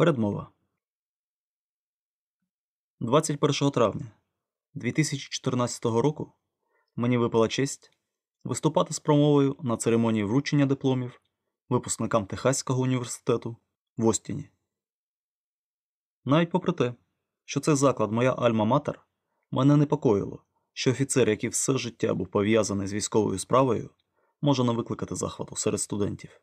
Передмова 21 травня 2014 року мені випала честь виступати з промовою на церемонії вручення дипломів випускникам Техаського університету в Остіні. Навіть попри те, що цей заклад моя альма-матер, мене непокоїло, що офіцер, який все життя був пов'язаний з військовою справою, може не викликати захвату серед студентів.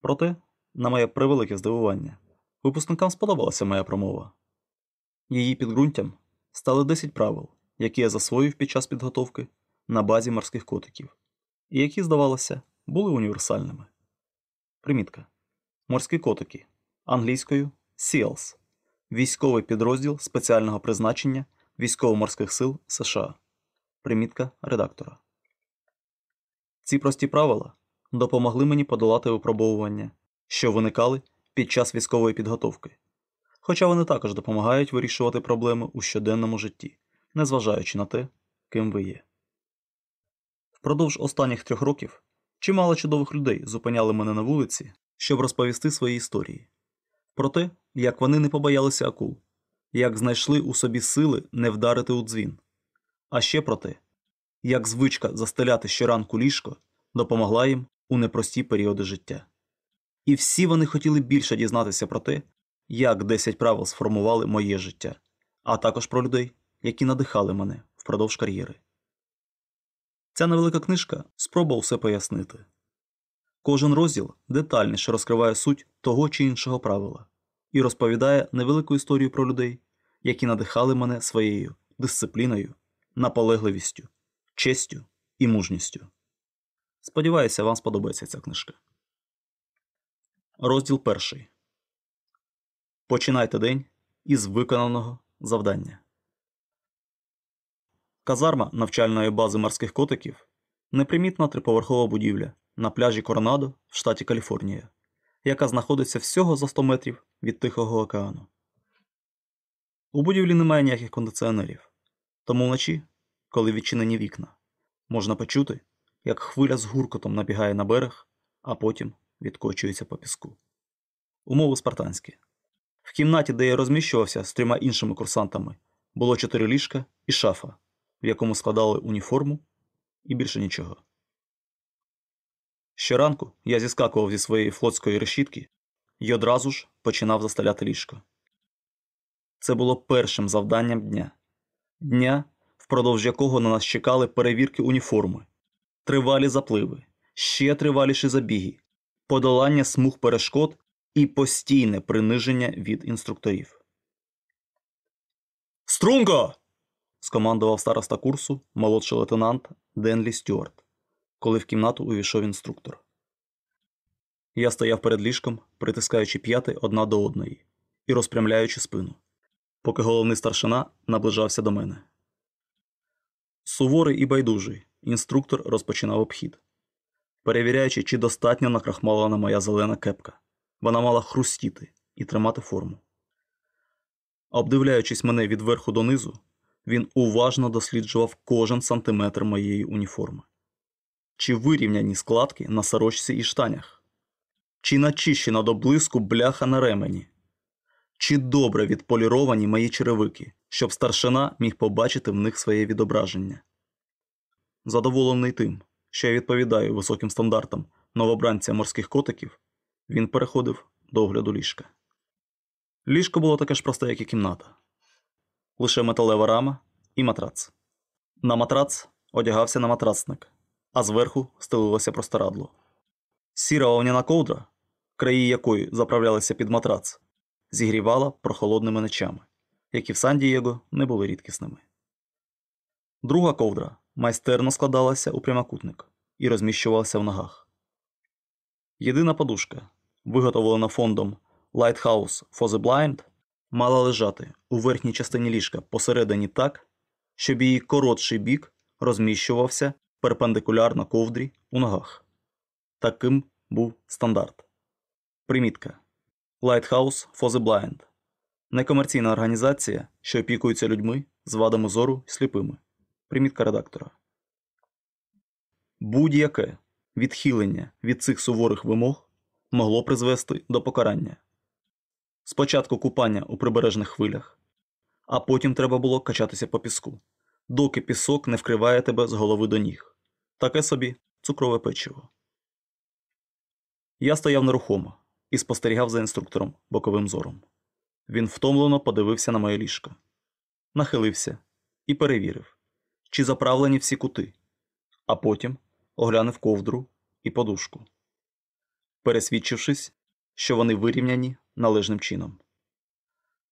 Проте, на моє превелике здивування, випускникам сподобалася моя промова. Її підґрунтям стали 10 правил, які я засвоїв під час підготовки на базі морських котиків, і які, здавалося, були універсальними. Примітка. Морські котики англійською SEALS військовий підрозділ спеціального призначення Військово-морських сил США. Примітка редактора. Ці прості правила допомогли мені подолати випробовування, що виникали під час військової підготовки, хоча вони також допомагають вирішувати проблеми у щоденному житті, незважаючи на те, ким ви є. Впродовж останніх трьох років чимало чудових людей зупиняли мене на вулиці, щоб розповісти свої історії про те, як вони не побоялися акул, як знайшли у собі сили не вдарити у дзвін, а ще про те, як звичка застеляти щоранку ліжко допомогла їм у непрості періоди життя. І всі вони хотіли більше дізнатися про те, як 10 правил сформували моє життя, а також про людей, які надихали мене впродовж кар'єри. Ця невелика книжка спроба все пояснити. Кожен розділ детальніше розкриває суть того чи іншого правила і розповідає невелику історію про людей, які надихали мене своєю дисципліною, наполегливістю, честю і мужністю. Сподіваюся, вам сподобається ця книжка. Розділ перший. Починайте день із виконаного завдання. Казарма навчальної бази морських котиків непримітна триповерхова будівля на пляжі Коронадо в штаті Каліфорнія, яка знаходиться всього за 100 метрів від Тихого океану. У будівлі немає ніяких кондиціонерів, тому вночі, коли відчинені вікна, можна почути, як хвиля з гуркотом набігає на берег, а потім відкочується по піску. Умови спартанські. В кімнаті, де я розміщувався з трьома іншими курсантами, було чотири ліжка і шафа, в якому складали уніформу і більше нічого. Щоранку я зіскакував зі своєї флотської решітки і одразу ж починав застеляти ліжко. Це було першим завданням дня, дня, впродовж якого на нас чекали перевірки уніформи, тривалі запливи, ще триваліші забіги, подолання смуг перешкод і постійне приниження від інструкторів. Струнко! скомандував староста курсу молодший лейтенант Денлі Стюарт, коли в кімнату увійшов інструктор. Я стояв перед ліжком, притискаючи п'яти одна до одної і розпрямляючи спину, поки головний старшина наближався до мене. Суворий і байдужий інструктор розпочинав обхід, перевіряючи, чи достатньо накрахмалена моя зелена кепка. Вона мала хрустіти і тримати форму. Обдивляючись мене від верху донизу, він уважно досліджував кожен сантиметр моєї уніформи. Чи вирівняні складки на сорочці і штанях? Чи начищена до блиску бляха на ремені? Чи добре відполіровані мої черевики, щоб старшина міг побачити в них своє відображення? Задоволений тим, що я відповідаю високим стандартам новобранця морських котиків, він переходив до огляду ліжка. Ліжко було таке ж просте, як і кімната, лише металева рама і матрац. На матрац одягався на матрацник, а зверху стелилося простирадло. Сіра вовняна ковдра, краї якої заправлялися під матрац, зігрівала прохолодними ночами, які в Сан-Дієго не були рідкісними. Друга ковдра майстерно складалася у прямокутник і розміщувалася в ногах. Єдина подушка, виготовлена фондом Lighthouse for the Blind, мала лежати у верхній частині ліжка посередині так, щоб її коротший бік розміщувався перпендикулярно ковдрі у ногах. Таким був стандарт. Примітка Lighthouse for the Blind некомерційна організація, що опікується людьми з вадами зору сліпими. Примітка редактора. Будь-яке відхилення від цих суворих вимог могло призвести до покарання, Спочатку купання у прибережних хвилях, а потім треба було качатися по піску, доки пісок не вкриває тебе з голови до ніг. Таке собі цукрове печиво. Я стояв нерухомо і спостерігав за інструктором боковим зором. Він втомлено подивився на моє ліжко, нахилився і перевірив, чи заправлені всі кути, а потім оглянув ковдру і подушку, пересвідчившись, що вони вирівняні належним чином.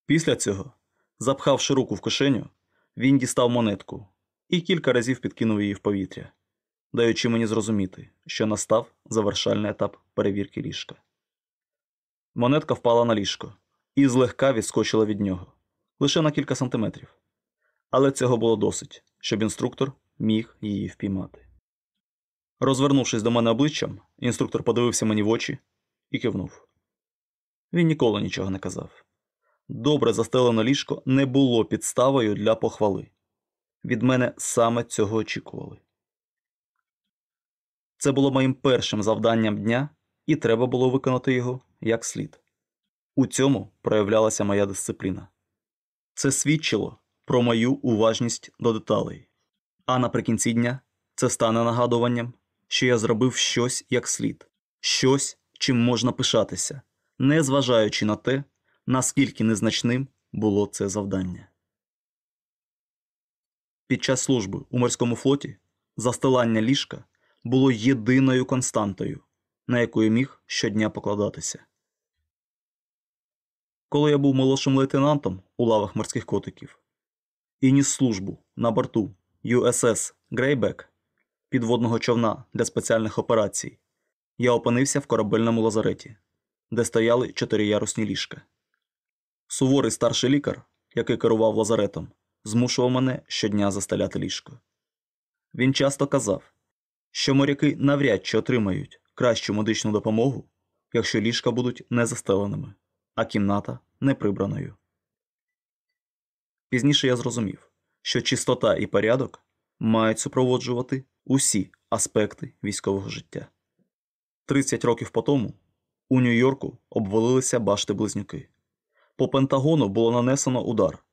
Після цього, запхавши руку в кишеню, він дістав монетку і кілька разів підкинув її в повітря, даючи мені зрозуміти, що настав завершальний етап перевірки ліжка. Монетка впала на ліжко і злегка відскочила від нього лише на кілька сантиметрів. Але цього було досить, щоб інструктор міг її впіймати. Розвернувшись до мене обличчям, інструктор подивився мені в очі і кивнув. Він ніколи нічого не казав. Добре застелене ліжко не було підставою для похвали. Від мене саме цього очікували. Це було моїм першим завданням дня, і треба було виконати його як слід. У цьому проявлялася моя дисципліна. Це свідчило про мою уважність до деталей, а наприкінці дня це стане нагадуванням, що я зробив щось як слід, щось, чим можна пишатися, не зважаючи на те, наскільки незначним було це завдання. Під час служби у морському флоті застилання ліжка було єдиною константою, на яку я міг щодня покладатися. Коли я був молодшим лейтенантом у лавах морських котиків і ніс службу на борту USS Грейбек підводного човна для спеціальних операцій, я опинився в корабельному лазареті, де стояли чотириярусні ліжка. Суворий старший лікар, який керував лазаретом, змушував мене щодня застеляти ліжко. Він часто казав, що моряки навряд чи отримають кращу медичну допомогу, якщо ліжка будуть не застеленими, а кімната не прибраною. Пізніше я зрозумів, що чистота і порядок мають супроводжувати усі аспекти військового життя. 30 років по тому у Нью-Йорку обвалилися башти близнюки. По Пентагону було нанесено удар,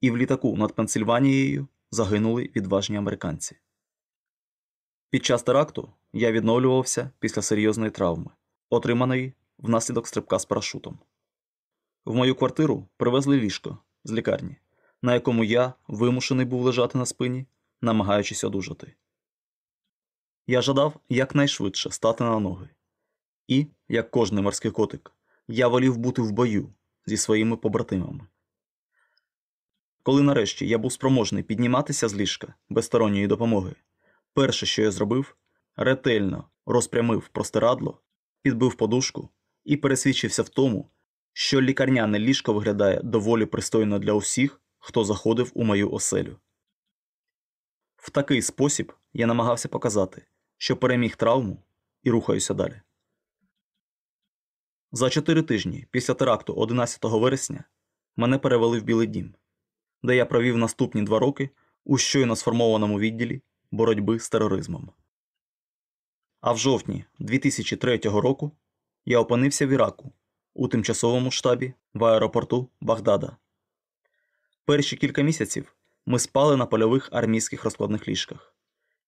і в літаку над Пенсильванією загинули відважні американці. Під час теракту я відновлювався після серйозної травми, отриманої внаслідок стрибка з парашутом. В мою квартиру привезли ліжко з лікарні, на якому я вимушений був лежати на спині, намагаючись одужати. Я жадав якнайшвидше стати на ноги. І, як кожний морський котик, я волів бути в бою зі своїми побратимами. Коли нарешті я був спроможний підніматися з ліжка без сторонньої допомоги, перше, що я зробив, ретельно розпрямив простирадло, підбив подушку і пересвідчився в тому, що лікарняне ліжко виглядає доволі пристойно для усіх, хто заходив у мою оселю. В такий спосіб я намагався показати, що переміг травму і рухаюся далі. За чотири тижні після теракту 11 вересня мене перевели в Білий дім, де я провів наступні два роки у щойно сформованому відділі боротьби з тероризмом. А в жовтні 2003 року я опинився в Іраку у тимчасовому штабі в аеропорту Багдада. Перші кілька місяців ми спали на польових армійських розкладних ліжках.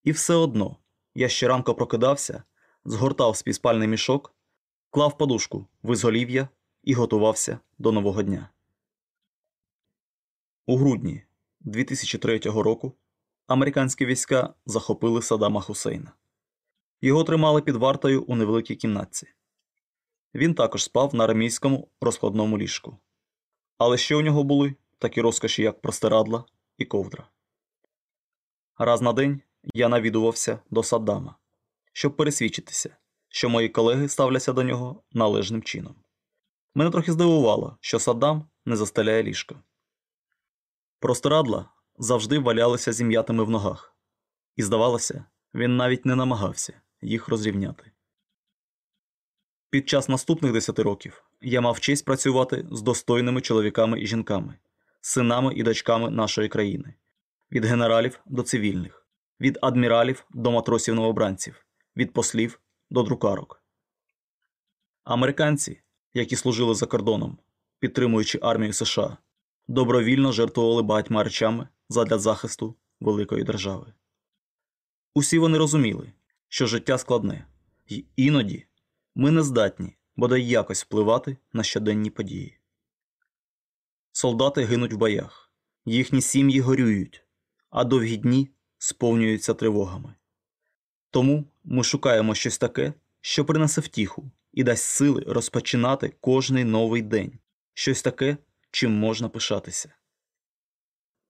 І все одно я щоранку прокидався, згортав співспальний мішок, клав подушку в ізголів'я і готувався до нового дня. У грудні 2003 року американські війська захопили Саддама Хусейна. Його тримали під вартою у невеликій кімнатці. Він також спав на армійському розкладному ліжку. Але ще у нього були такі розкоші, як простирадла і ковдра. Раз на день я навідувався до Саддама, щоб пересвідчитися, що мої колеги ставляться до нього належним чином. Мене трохи здивувало, що Саддам не застеляє ліжко. Простирадла завжди валялися зім'ятими в ногах, і, здавалося, він навіть не намагався їх розрівняти. Під час наступних 10 років я мав честь працювати з достойними чоловіками і жінками, синами і дочками нашої країни, від генералів до цивільних, від адміралів до матросів новобранців, від послів до друкарок. Американці, які служили за кордоном, підтримуючи армію США, добровільно жертвували багатьма речами задля захисту великої держави. Усі вони розуміли, що життя складне, і іноді ми не здатні бодай якось впливати на щоденні події. Солдати гинуть в боях, їхні сім'ї горюють, а довгі дні сповнюються тривогами. Тому ми шукаємо щось таке, що принесе втіху і дасть сили розпочинати кожний новий день, щось таке, чим можна пишатися.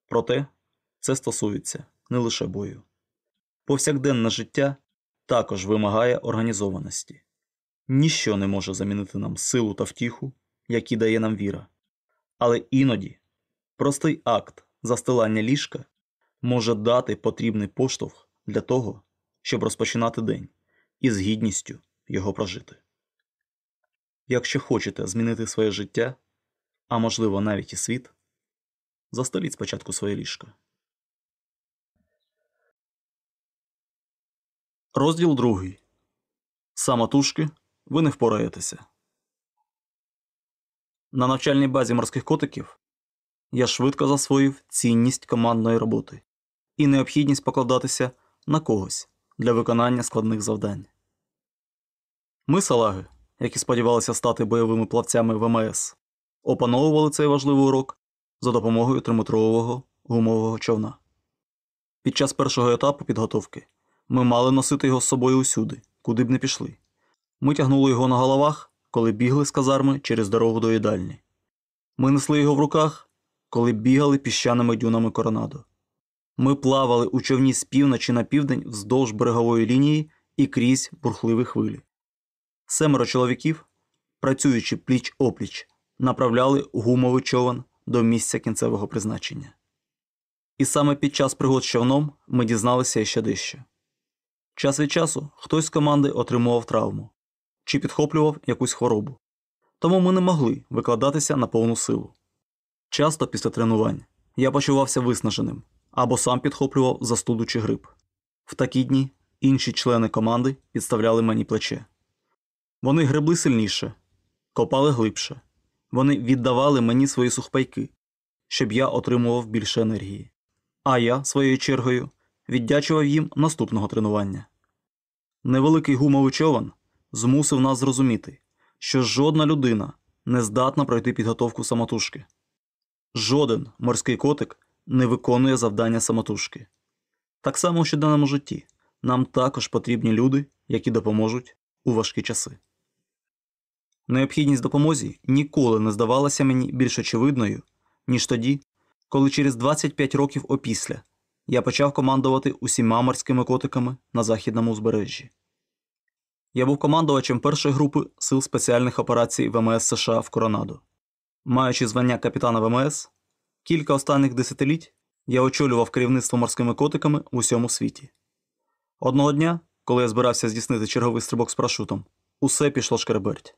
Проте це стосується не лише бою. Повсякденне життя також вимагає організованості. Ніщо не може замінити нам силу та втіху, які дає нам віра. Але іноді простий акт застилання ліжка може дати потрібний поштовх для того, щоб розпочинати день і з гідністю його прожити. Якщо хочете змінити своє життя, а можливо навіть і світ, застеліть спочатку своє ліжко. Розділ другий. Самотужки ви не впораєтеся. На навчальній базі морських котиків я швидко засвоїв цінність командної роботи і необхідність покладатися на когось для виконання складних завдань. Ми, салаги, які сподівалися стати бойовими плавцями ВМС, опановували цей важливий урок за допомогою триметрового гумового човна. Під час першого етапу підготовки ми мали носити його з собою усюди, куди б не пішли. Ми тягнули його на головах, коли бігли з казарми через дорогу до їдальні. Ми несли його в руках, коли бігали піщаними дюнами коронадо. Ми плавали у човні з півночі на південь вздовж берегової лінії і крізь бурхливі хвилі. Семеро чоловіків, працюючи пліч опліч, направляли гумовий човен до місця кінцевого призначення. І саме під час пригод з човном ми дізналися ще дещо. Час від часу хтось з команди отримував травму чи підхоплював якусь хворобу, тому ми не могли викладатися на повну силу. Часто після тренувань я почувався виснаженим або сам підхоплював застуду чи грип. В такі дні інші члени команди підставляли мені плече. Вони гребли сильніше, копали глибше, вони віддавали мені свої сухпайки, щоб я отримував більше енергії. А я, своєю чергою, віддячував їм наступного тренування. Невеликий гумовий човен змусив нас зрозуміти, що жодна людина не здатна пройти підготовку самотужки. Жоден морський котик не виконує завдання самотужки. Так само у щоденному житті нам також потрібні люди, які допоможуть у важкі часи. Необхідність допомозі ніколи не здавалася мені більш очевидною, ніж тоді, коли через 25 років опісля я почав командувати усіма морськими котиками на західному узбережжі. Я був командувачем першої групи сил спеціальних операцій ВМС США в Коронадо. Маючи звання капітана ВМС, кілька останніх десятиліть я очолював керівництво морськими котиками в усьому світі. Одного дня, коли я збирався здійснити черговий стрибок з парашутом, усе пішло шкереберть.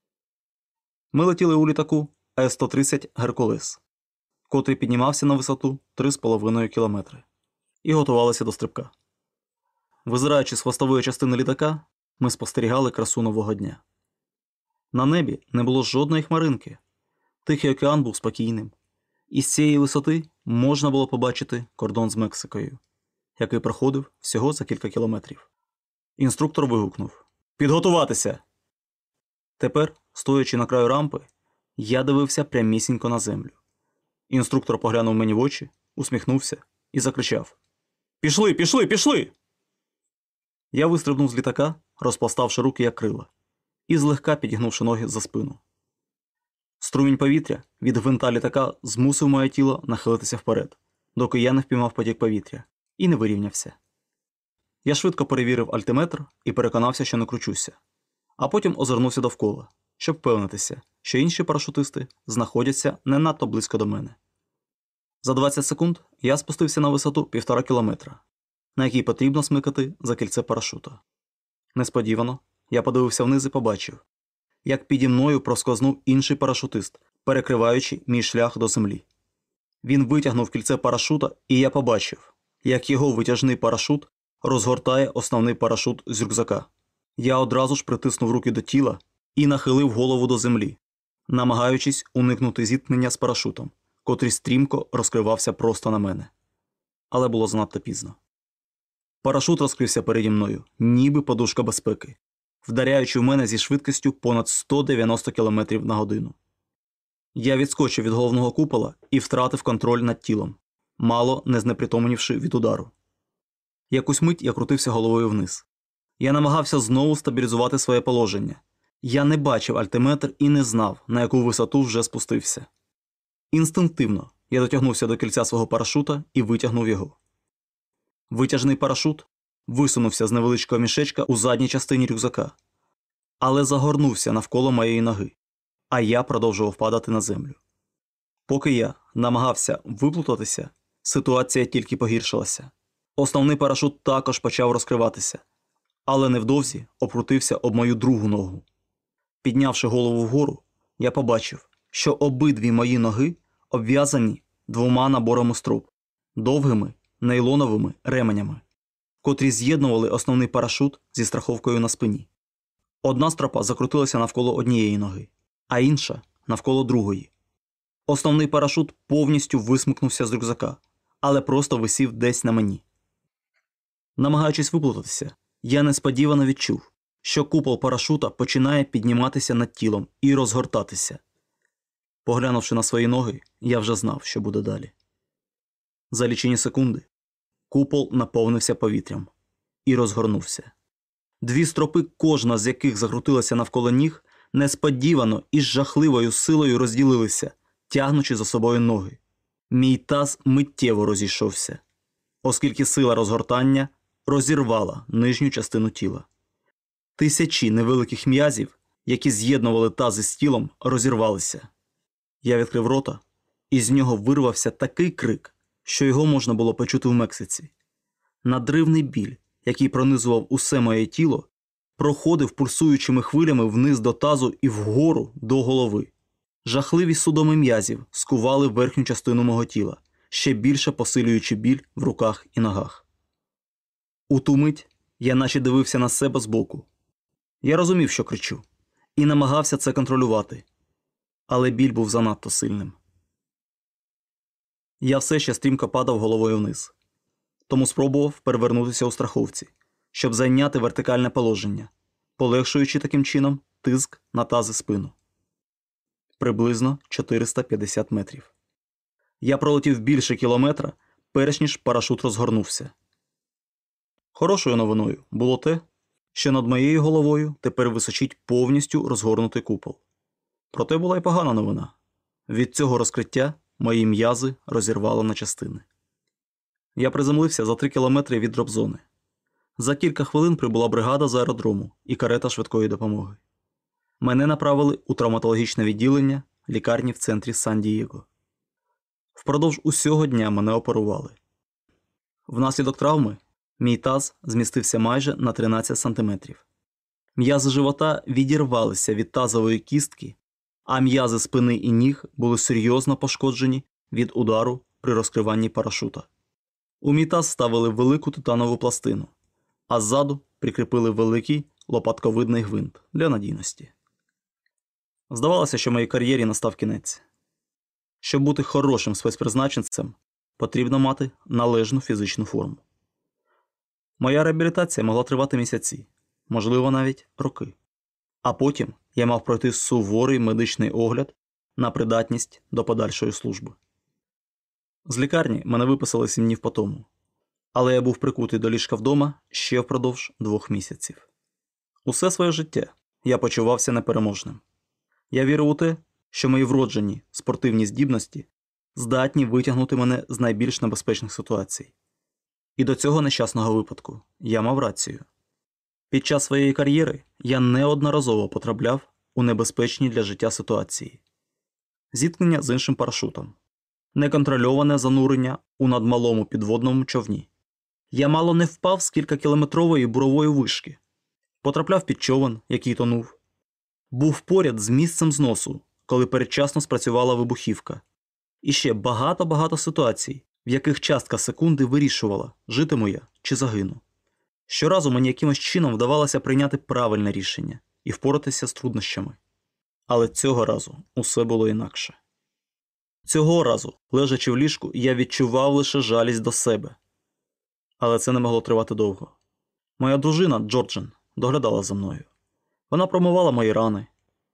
Ми летіли у літаку С-130 Геркулес, котрий піднімався на висоту 3,5 км, і готувалися до стрибка. Визираючи з хвостової частини літака, ми спостерігали красу нового дня. На небі не було жодної хмаринки. Тихий океан був спокійним, і з цієї висоти можна було побачити кордон з Мексикою, який проходив всього за кілька кілометрів. Інструктор вигукнув Підготуватися! Тепер, стоячи на краю рампи, я дивився прямісінько на землю. Інструктор поглянув мені в очі, усміхнувся і закричав: Пішли, пішли, пішли! Я вистрибнув з літака, розпластавши руки як крила, і злегка підігнувши ноги за спину. Струмінь повітря від гвинта літака змусив моє тіло нахилитися вперед, доки я не впіймав потік повітря і не вирівнявся. Я швидко перевірив альтиметр і переконався, що не кручуся, а потім озирнувся довкола, щоб впевнитися, що інші парашутисти знаходяться не надто близько до мене. За 20 секунд я спустився на висоту півтора кілометра, на якій потрібно смикати за кільце парашута. Несподівано я подивився вниз і побачив, як піді мною проскознув інший парашутист, перекриваючи мій шлях до землі. Він витягнув кільце парашута, і я побачив, як його витяжний парашут розгортає основний парашут з рюкзака. Я одразу ж притиснув руки до тіла і нахилив голову до землі, намагаючись уникнути зіткнення з парашутом, котрий стрімко розкривався просто на мене. Але було занадто пізно. Парашут розкрився переді мною, ніби подушка безпеки, вдаряючи в мене зі швидкістю понад 190 км на годину. Я відскочив від головного купола і втратив контроль над тілом, мало не знепритомнівши від удару. Якусь мить я крутився головою вниз. Я намагався знову стабілізувати своє положення. Я не бачив альтиметр і не знав, на яку висоту вже спустився. Інстинктивно я дотягнувся до кільця свого парашута і витягнув його. Витяжний парашут висунувся з невеличкого мішечка у задній частині рюкзака, але загорнувся навколо моєї ноги, а я продовжував падати на землю. Поки я намагався виплутатися, ситуація тільки погіршилася. Основний парашут також почав розкриватися, але невдовзі обкрутився об мою другу ногу. Піднявши голову вгору, я побачив, що обидві мої ноги обв'язані двома наборами строп, довгими нейлоновими ременями, котрі з'єднували основний парашут зі страховкою на спині. Одна стропа закрутилася навколо однієї ноги, а інша навколо другої. Основний парашут повністю висмикнувся з рюкзака, але просто висів десь на мені. Намагаючись виплутатися, я несподівано відчув, що купол парашута починає підніматися над тілом і розгортатися. Поглянувши на свої ноги, я вже знав, що буде далі. За лічені секунди купол наповнився повітрям і розгорнувся. Дві стропи, кожна з яких закрутилася навколо ніг, несподівано і з жахливою силою розділилися, тягнучи за собою ноги. Мій таз миттєво розійшовся, оскільки сила розгортання розірвала нижню частину тіла. Тисячі невеликих м'язів, які з'єднували тази з тілом, розірвалися. Я відкрив рота, і з нього вирвався такий крик, що його можна було почути в Мексиці. Надривний біль, який пронизував усе моє тіло, проходив пульсуючими хвилями вниз до тазу і вгору до голови. Жахливі судоми м'язів скували верхню частину мого тіла, ще більше посилюючи біль в руках і ногах. У ту мить я наче дивився на себе збоку. Я розумів, що кричу, і намагався це контролювати, але біль був занадто сильним. Я все ще стрімко падав головою вниз, тому спробував перевернутися у страховці, щоб зайняти вертикальне положення, полегшуючи таким чином тиск на тази спину. Приблизно 450 метрів. Я пролетів більше кілометра, перш ніж парашут розгорнувся. Хорошою новиною було те, що над моєю головою тепер височить повністю розгорнутий купол. Проте була й погана новина від цього розкриття мої м'язи розірвало на частини. Я приземлився за три кілометри від дропзони. За кілька хвилин прибула бригада з аеродрому і карета швидкої допомоги. Мене направили у травматологічне відділення лікарні в центрі Сан-Дієго. Впродовж усього дня мене оперували. Внаслідок травми мій таз змістився майже на 13 сантиметрів. М'язи живота відірвалися від тазової кістки, а м'язи спини і ніг були серйозно пошкоджені від удару при розкриванні парашута. У мій таз ставили велику титанову пластину, а ззаду прикріпили великий лопатковидний гвинт для надійності. Здавалося, що моїй кар'єрі настав кінець. Щоб бути хорошим спецпризначенцем, потрібно мати належну фізичну форму. Моя реабілітація могла тривати місяці, можливо, навіть роки. А потім я мав пройти суворий медичний огляд на придатність до подальшої служби. З лікарні мене виписали сім днів по тому, але я був прикутий до ліжка вдома ще впродовж двох місяців. Усе своє життя я почувався непереможним. Я вірив у те, що мої вроджені спортивні здібності здатні витягнути мене з найбільш небезпечних ситуацій. І до цього нещасного випадку я мав рацію. Під час своєї кар'єри я неодноразово потрапляв у небезпечні для життя ситуації, зіткнення з іншим парашутом, неконтрольоване занурення у надмалому підводному човні. Я мало не впав з кількакілометрової бурової вишки, потрапляв під човен, який тонув, був поряд з місцем зносу, коли передчасно спрацювала вибухівка, і ще багато-багато ситуацій, в яких частка секунди вирішувала, житиму я чи загину. Щоразу мені якимось чином вдавалося прийняти правильне рішення і впоратися з труднощами. Але цього разу усе було інакше. Цього разу, лежачи в ліжку, я відчував лише жалість до себе. Але це не могло тривати довго. Моя дружина Джорджен доглядала за мною. Вона промивала мої рани,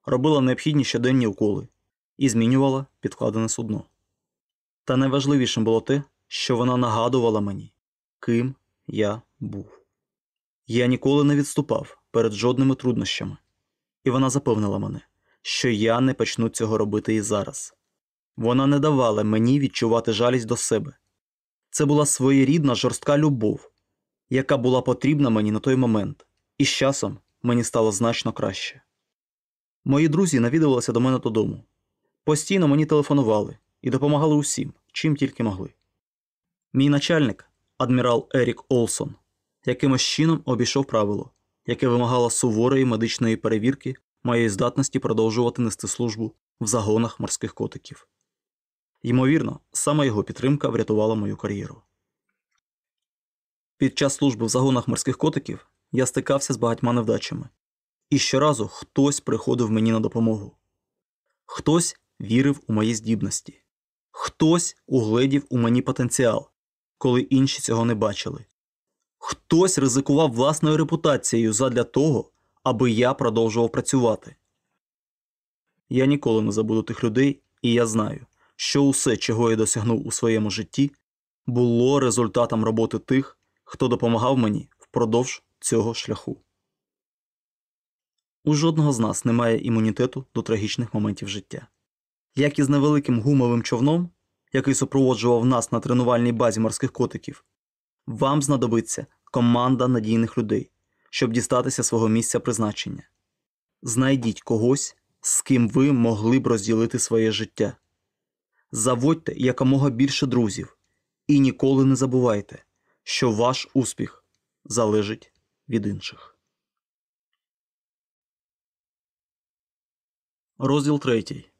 робила необхідні щоденні уколи і змінювала підкладене судно. Та найважливішим було те, що вона нагадувала мені, ким я був. Я ніколи не відступав перед жодними труднощами, і вона запевнила мене, що я не почну цього робити і зараз. Вона не давала мені відчувати жалість до себе. Це була своєрідна жорстка любов, яка була потрібна мені на той момент, і з часом мені стало значно краще. Мої друзі навідувалися до мене додому. Постійно мені телефонували і допомагали усім, чим тільки могли. Мій начальник, адмірал Ерік Олсон, якимось чином обійшов правило, яке вимагало суворої медичної перевірки моєї здатності продовжувати нести службу в загонах морських котиків. Ймовірно, саме його підтримка врятувала мою кар'єру. Під час служби в загонах морських котиків я стикався з багатьма невдачами, і щоразу хтось приходив мені на допомогу. Хтось вірив у мої здібності, хтось угледів у мені потенціал, коли інші цього не бачили. Хтось ризикував власною репутацією задля того, аби я продовжував працювати. Я ніколи не забуду тих людей, і я знаю, що усе, чого я досягнув у своєму житті, було результатом роботи тих, хто допомагав мені впродовж цього шляху. У жодного з нас немає імунітету до трагічних моментів життя. Як і з невеликим гумовим човном, який супроводжував нас на тренувальній базі морських котиків, вам знадобиться команда надійних людей, щоб дістатися свого місця призначення. Знайдіть когось, з ким ви могли б розділити своє життя. Заводьте якомога більше друзів і ніколи не забувайте, що ваш успіх залежить від інших. Розділ третій.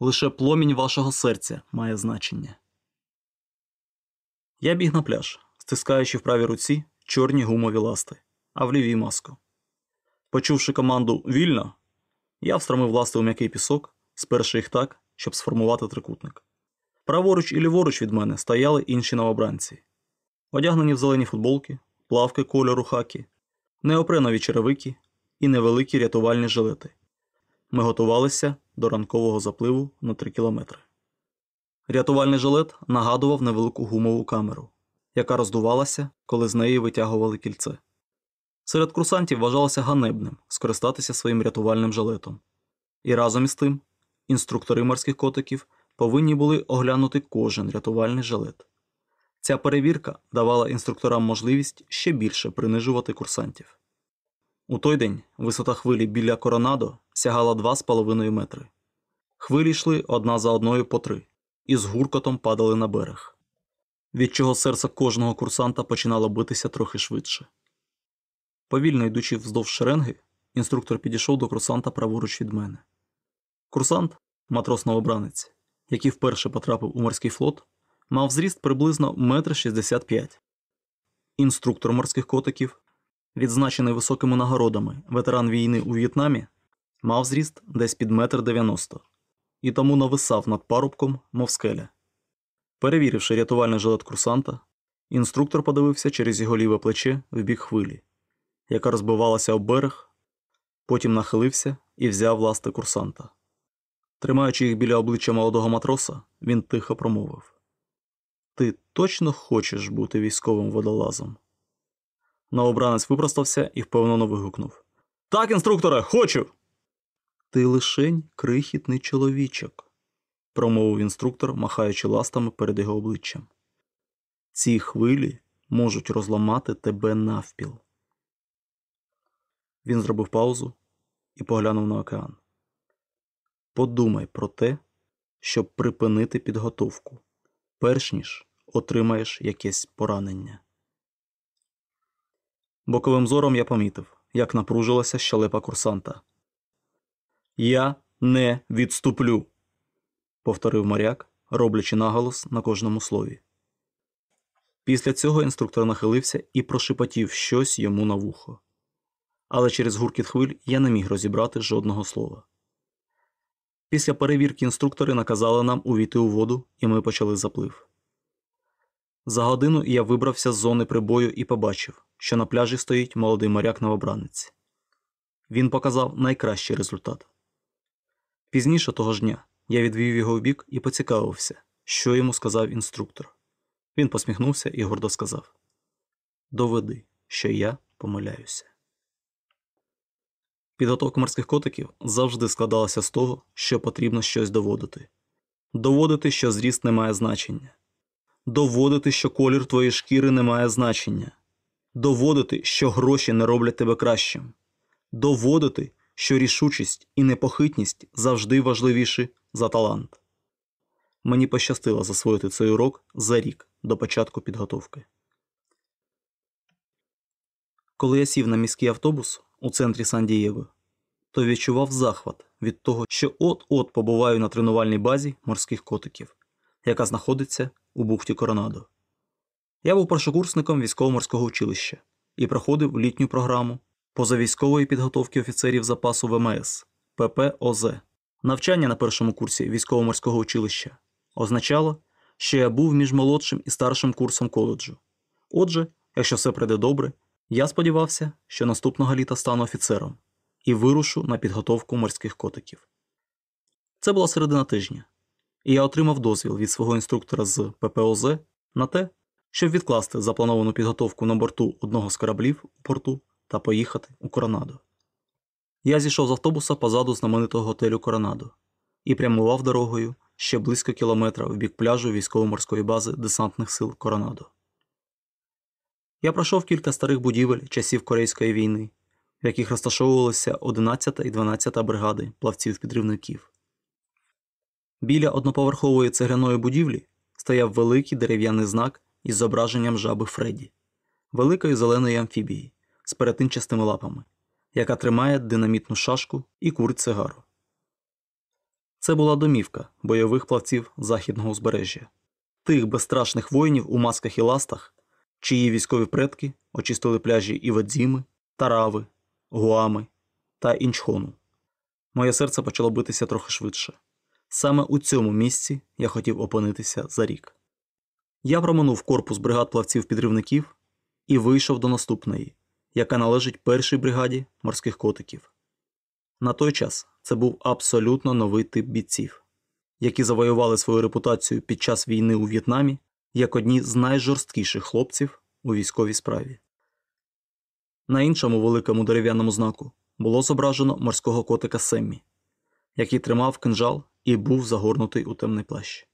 Лише пломінь вашого серця має значення. Я біг на пляж, стискаючи в правій руці чорні гумові ласти, а в лівій маску. Почувши команду вільно, я встромив ласти у м'який пісок, сперши їх так, щоб сформувати трикутник. Праворуч і ліворуч від мене стояли інші новобранці, одягнені в зелені футболки, плавки кольору хакі, неопренові черевики і невеликі рятувальні жилети. Ми готувалися до ранкового запливу на 3 кілометри. Рятувальний жилет нагадував невелику гумову камеру, яка роздувалася, коли з неї витягували кільце. Серед курсантів вважалося ганебним скористатися своїм рятувальним жилетом. І разом із тим, інструктори морських котиків повинні були оглянути кожен рятувальний жилет. Ця перевірка давала інструкторам можливість ще більше принижувати курсантів. У той день висота хвилі біля Коронадо сягала 2,5 метри. Хвилі йшли одна за одною по три і з гуркотом падали на берег, від чого серце кожного курсанта починало битися трохи швидше. Повільно йдучи вздовж шеренги, інструктор підійшов до курсанта праворуч від мене. Курсант, матрос новобранець, який вперше потрапив у морський флот, мав зріст приблизно 1,65 м. Інструктор морських котиків, відзначений високими нагородами ветеран війни у В'єтнамі, мав зріст десь під 1,90 м і тому нависав над парубком, мов скеля. Перевіривши рятувальний жилет курсанта, інструктор подивився через його ліве плече в бік хвилі, яка розбивалася об берег, потім нахилився і взяв ласти курсанта. Тримаючи їх біля обличчя молодого матроса, він тихо промовив Ти точно хочеш бути військовим водолазом? Новобранець випростався і впевнено вигукнув Так, інструкторе, хочу. Ти лишень крихітний чоловічок, промовив інструктор, махаючи ластами перед його обличчям. Ці хвилі можуть розламати тебе навпіл. Він зробив паузу і поглянув на океан. Подумай про те, щоб припинити підготовку, перш ніж отримаєш якесь поранення. Боковим зором я помітив, як напружилася щелепа курсанта. Я не відступлю, повторив моряк, роблячи наголос на кожному слові. Після цього інструктор нахилився і прошепотів щось йому на вухо. Але через гуркіт хвиль я не міг розібрати жодного слова. Після перевірки інструктори наказали нам увійти у воду, і ми почали заплив. За годину я вибрався з зони прибою і побачив, що на пляжі стоїть молодий моряк новобранець. Він показав найкращий результат. Пізніше того ж дня я відвів його в бік і поцікавився, що йому сказав інструктор. Він посміхнувся і гордо сказав: Доведи, що я помиляюся. Підготовка морських котиків завжди складалася з того, що потрібно щось доводити. Доводити, що зріст не має значення. Доводити, що колір твоєї шкіри не має значення. Доводити, що гроші не роблять тебе кращим. Доводити, що рішучість і непохитність завжди важливіші за талант. Мені пощастило засвоїти цей урок за рік до початку підготовки. Коли я сів на міський автобус у центрі Сан-Дієго, то відчував захват від того, що от-от побуваю на тренувальній базі морських котиків, яка знаходиться у бухті Коронадо. Я був першокурсником військово-морського училища і проходив літню програму позавійськової підготовки офіцерів запасу ВМС ППОЗ. Навчання на першому курсі військово-морського училища означало, що я був між молодшим і старшим курсом коледжу. Отже, якщо все прийде добре, я сподівався, що наступного літа стану офіцером і вирушу на підготовку морських котиків. Це була середина тижня, і я отримав дозвіл від свого інструктора з ППОЗ на те, щоб відкласти заплановану підготовку на борту одного з кораблів у порту та поїхати у Коронадо. Я зійшов з автобуса позаду знаменитого готелю Коронадо і прямував дорогою ще близько кілометра в бік пляжу військово-морської бази десантних сил Коронадо. Я пройшов кілька старих будівель часів Корейської війни, в яких розташовувалися 11 і 12 бригади плавців-підривників. Біля одноповерхової цегляної будівлі стояв великий дерев'яний знак із зображенням жаби Фредді, великої зеленої амфібії з перетинчастими лапами, яка тримає динамітну шашку і курить цигару. Це була домівка бойових плавців західного узбережжя, тих безстрашних воїнів у масках і ластах, чиї військові предки очистили пляжі Івадзіми, Тарави, Гуами та Інчхону. Моє серце почало битися трохи швидше. Саме у цьому місці я хотів опинитися за рік. Я проминув корпус бригад плавців-підривників і вийшов до наступної, яка належить першій бригаді морських котиків. На той час це був абсолютно новий тип бійців, які завоювали свою репутацію під час війни у В'єтнамі як одні з найжорсткіших хлопців у військовій справі. На іншому великому дерев'яному знаку було зображено морського котика Семмі, який тримав кинжал і був загорнутий у темний плащ.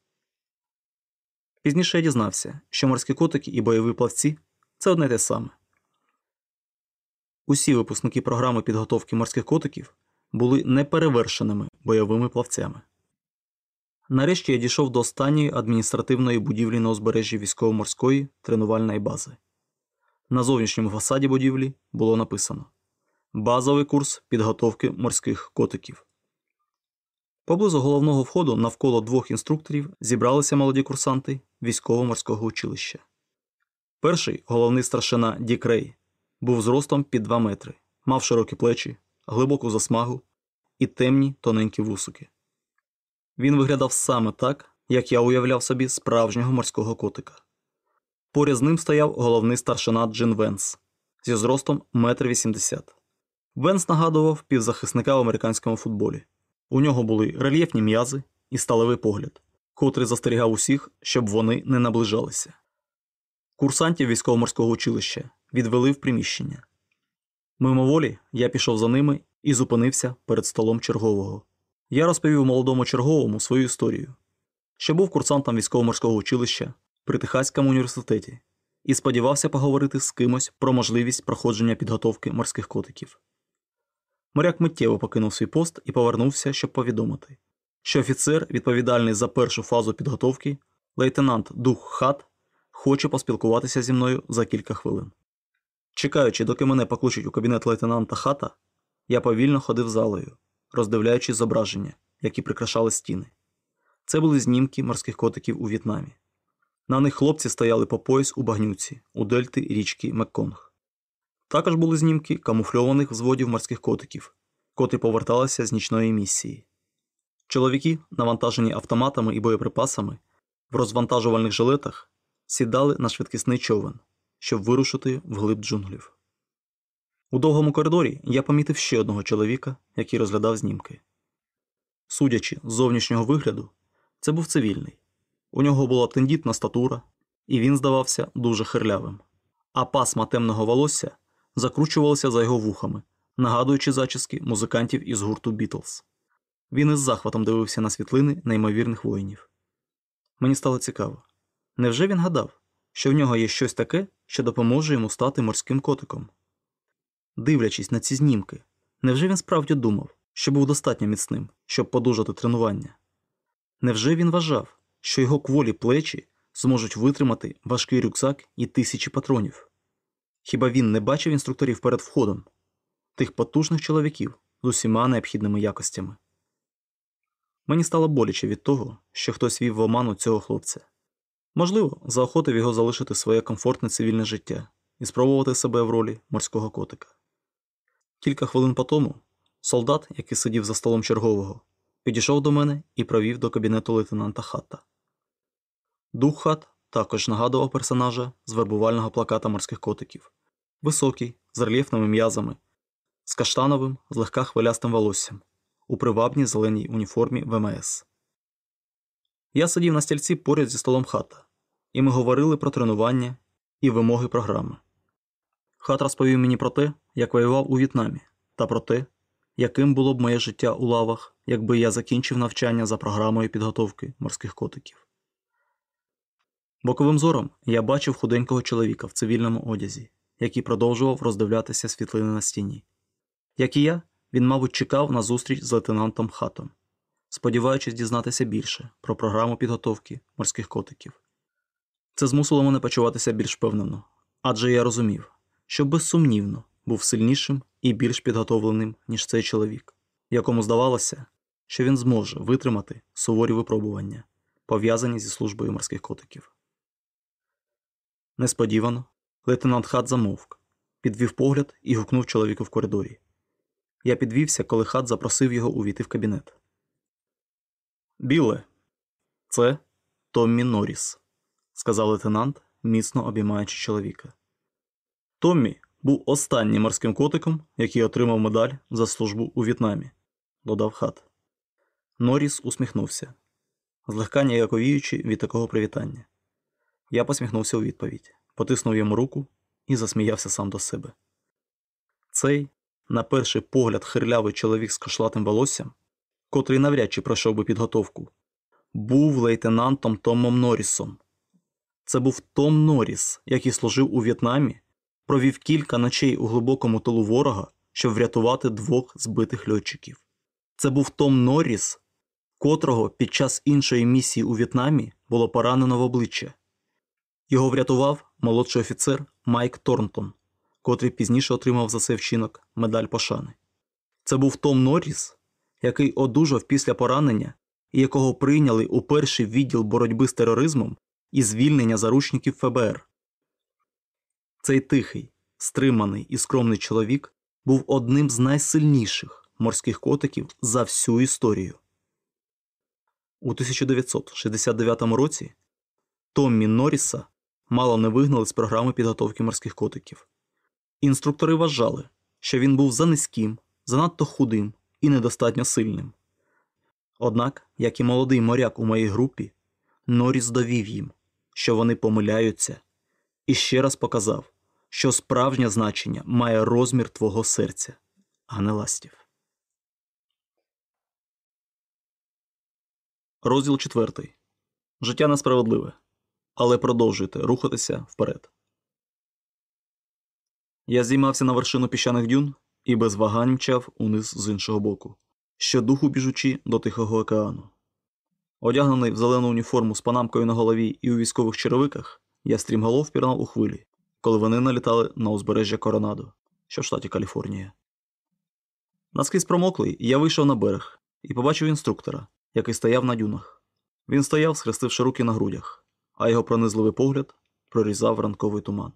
Пізніше я дізнався, що морські котики і бойові плавці це одне те саме. Усі випускники програми підготовки морських котиків були неперевершеними бойовими плавцями. Нарешті я дійшов до останньої адміністративної будівлі на узбережжі військово-морської тренувальної бази. На зовнішньому фасаді будівлі було написано Базовий курс підготовки морських котиків. Поблизу головного входу навколо двох інструкторів зібралися молоді курсанти військово-морського училища. Перший головний старшина Дік Рей був зростом під 2 метри, мав широкі плечі, глибоку засмагу і темні тоненькі вусики. Він виглядав саме так, як я уявляв собі справжнього морського котика. Поряд з ним стояв головний старшина Джин Венс зі зростом 1,80 м. Венс нагадував півзахисника в американському футболі. У нього були рельєфні м'язи і сталевий погляд, котрий застерігав усіх, щоб вони не наближалися. Курсантів військово-морського училища відвели в приміщення. Мимоволі я пішов за ними і зупинився перед столом чергового. Я розповів молодому черговому свою історію, що був курсантом військово-морського училища при Техаському університеті і сподівався поговорити з кимось про можливість проходження підготовки морських котиків. Моряк миттєво покинув свій пост і повернувся, щоб повідомити, що офіцер, відповідальний за першу фазу підготовки, лейтенант Дух Хат, хоче поспілкуватися зі мною за кілька хвилин. Чекаючи, доки мене покличуть у кабінет лейтенанта хата, я повільно ходив залою, роздивляючись зображення, які прикрашали стіни. Це були знімки морських котиків у В'єтнамі. На них хлопці стояли по пояс у багнюці у дельти річки Мекконг. Також були знімки камуфльованих взводів морських котиків, котрі поверталися з нічної місії. Чоловіки, навантажені автоматами і боєприпасами, в розвантажувальних жилетах сідали на швидкісний човен, щоб вирушити вглиб джунглів. У довгому коридорі я помітив ще одного чоловіка, який розглядав знімки. Судячи з зовнішнього вигляду, це був цивільний. У нього була тендітна статура, і він здавався дуже хирлявим, а пасма темного волосся закручувалися за його вухами, нагадуючи зачіски музикантів із гурту Бітлз. Він із захватом дивився на світлини неймовірних воїнів. Мені стало цікаво. Невже він гадав, що в нього є щось таке, що допоможе йому стати морським котиком? Дивлячись на ці знімки, невже він справді думав, що був достатньо міцним, щоб подужати тренування? Невже він вважав, що його кволі плечі зможуть витримати важкий рюкзак і тисячі патронів? Хіба він не бачив інструкторів перед входом, тих потужних чоловіків з усіма необхідними якостями? Мені стало боляче від того, що хтось вів в оману цього хлопця. Можливо, заохотив його залишити своє комфортне цивільне життя і спробувати себе в ролі морського котика. Кілька хвилин по тому солдат, який сидів за столом чергового, підійшов до мене і провів до кабінету лейтенанта Хатта. Дух хат також нагадував персонажа з вербувального плаката морських котиків високий, з рельєфними м'язами, з каштановим, злегка хвилястим волоссям, у привабній зеленій уніформі ВМС. Я сидів на стільці поряд зі столом хата, і ми говорили про тренування і вимоги програми. Хат розповів мені про те, як воював у В'єтнамі, та про те, яким було б моє життя у лавах, якби я закінчив навчання за програмою підготовки морських котиків. Боковим зором я бачив худенького чоловіка в цивільному одязі, який продовжував роздивлятися світлини на стіні. Як і я, він, мабуть, чекав на зустріч з лейтенантом Хатом, сподіваючись дізнатися більше про програму підготовки морських котиків. Це змусило мене почуватися більш впевнено, адже я розумів, що безсумнівно був сильнішим і більш підготовленим, ніж цей чоловік, якому здавалося, що він зможе витримати суворі випробування, пов'язані зі службою морських котиків. Несподівано лейтенант Хат замовк, підвів погляд і гукнув чоловіку в коридорі. Я підвівся, коли хат запросив його увійти в кабінет. Біле, це Томмі Норріс», – сказав лейтенант, міцно обіймаючи чоловіка. Томмі був останнім морським котиком, який отримав медаль за службу у В'єтнамі, додав хат. Норріс усміхнувся, злегка ніяковіючи від такого привітання. Я посміхнувся у відповідь, потиснув йому руку і засміявся сам до себе. Цей на перший погляд хирлявий чоловік з кошлатим волоссям, котрий навряд чи пройшов би підготовку, був лейтенантом Томом Норрісом. Це був Том Норріс, який служив у В'єтнамі, провів кілька ночей у глибокому тилу ворога, щоб врятувати двох збитих льотчиків. Це був Том Норріс, котрого під час іншої місії у В'єтнамі було поранено в обличчя. Його врятував молодший офіцер Майк Торнтон котрий пізніше отримав за цей вчинок медаль пошани. Це був Том Норріс, який одужав після поранення і якого прийняли у перший відділ боротьби з тероризмом і звільнення заручників ФБР. Цей тихий, стриманий і скромний чоловік був одним з найсильніших морських котиків за всю історію. У 1969 році Томмі Норріса мало не вигнали з програми підготовки морських котиків. Інструктори вважали, що він був занизьким, занадто худим і недостатньо сильним. Однак, як і молодий моряк у моїй групі, Норріс довів їм, що вони помиляються, і ще раз показав, що справжнє значення має розмір твого серця, а не ластів. Розділ 4. Життя несправедливе. Але продовжуйте рухатися вперед. Я зіймався на вершину піщаних дюн і без вагань мчав униз з іншого боку, щодуху біжучи до Тихого океану. Одягнений в зелену уніформу з панамкою на голові і у військових черевиках, я стрімголов пірнав у хвилі, коли вони налітали на узбережжя Коронадо, що в штаті Каліфорнія. Наскрізь промоклий, я вийшов на берег і побачив інструктора, який стояв на дюнах. Він стояв, схрестивши руки на грудях, а його пронизливий погляд прорізав ранковий туман.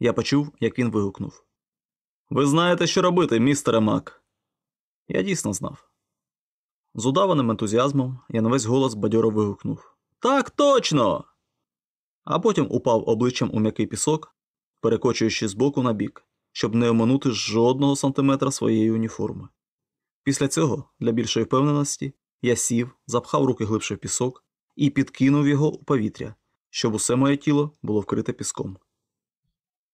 Я почув, як він вигукнув. Ви знаєте, що робити, містере Мак. Я дійсно знав. З удаваним ентузіазмом я на весь голос бадьоро вигукнув Так точно! А потім упав обличчям у м'який пісок, перекочуючи з боку на бік, щоб не оминути жодного сантиметра своєї уніформи. Після цього, для більшої впевненості, я сів, запхав руки глибше в пісок і підкинув його у повітря, щоб усе моє тіло було вкрите піском.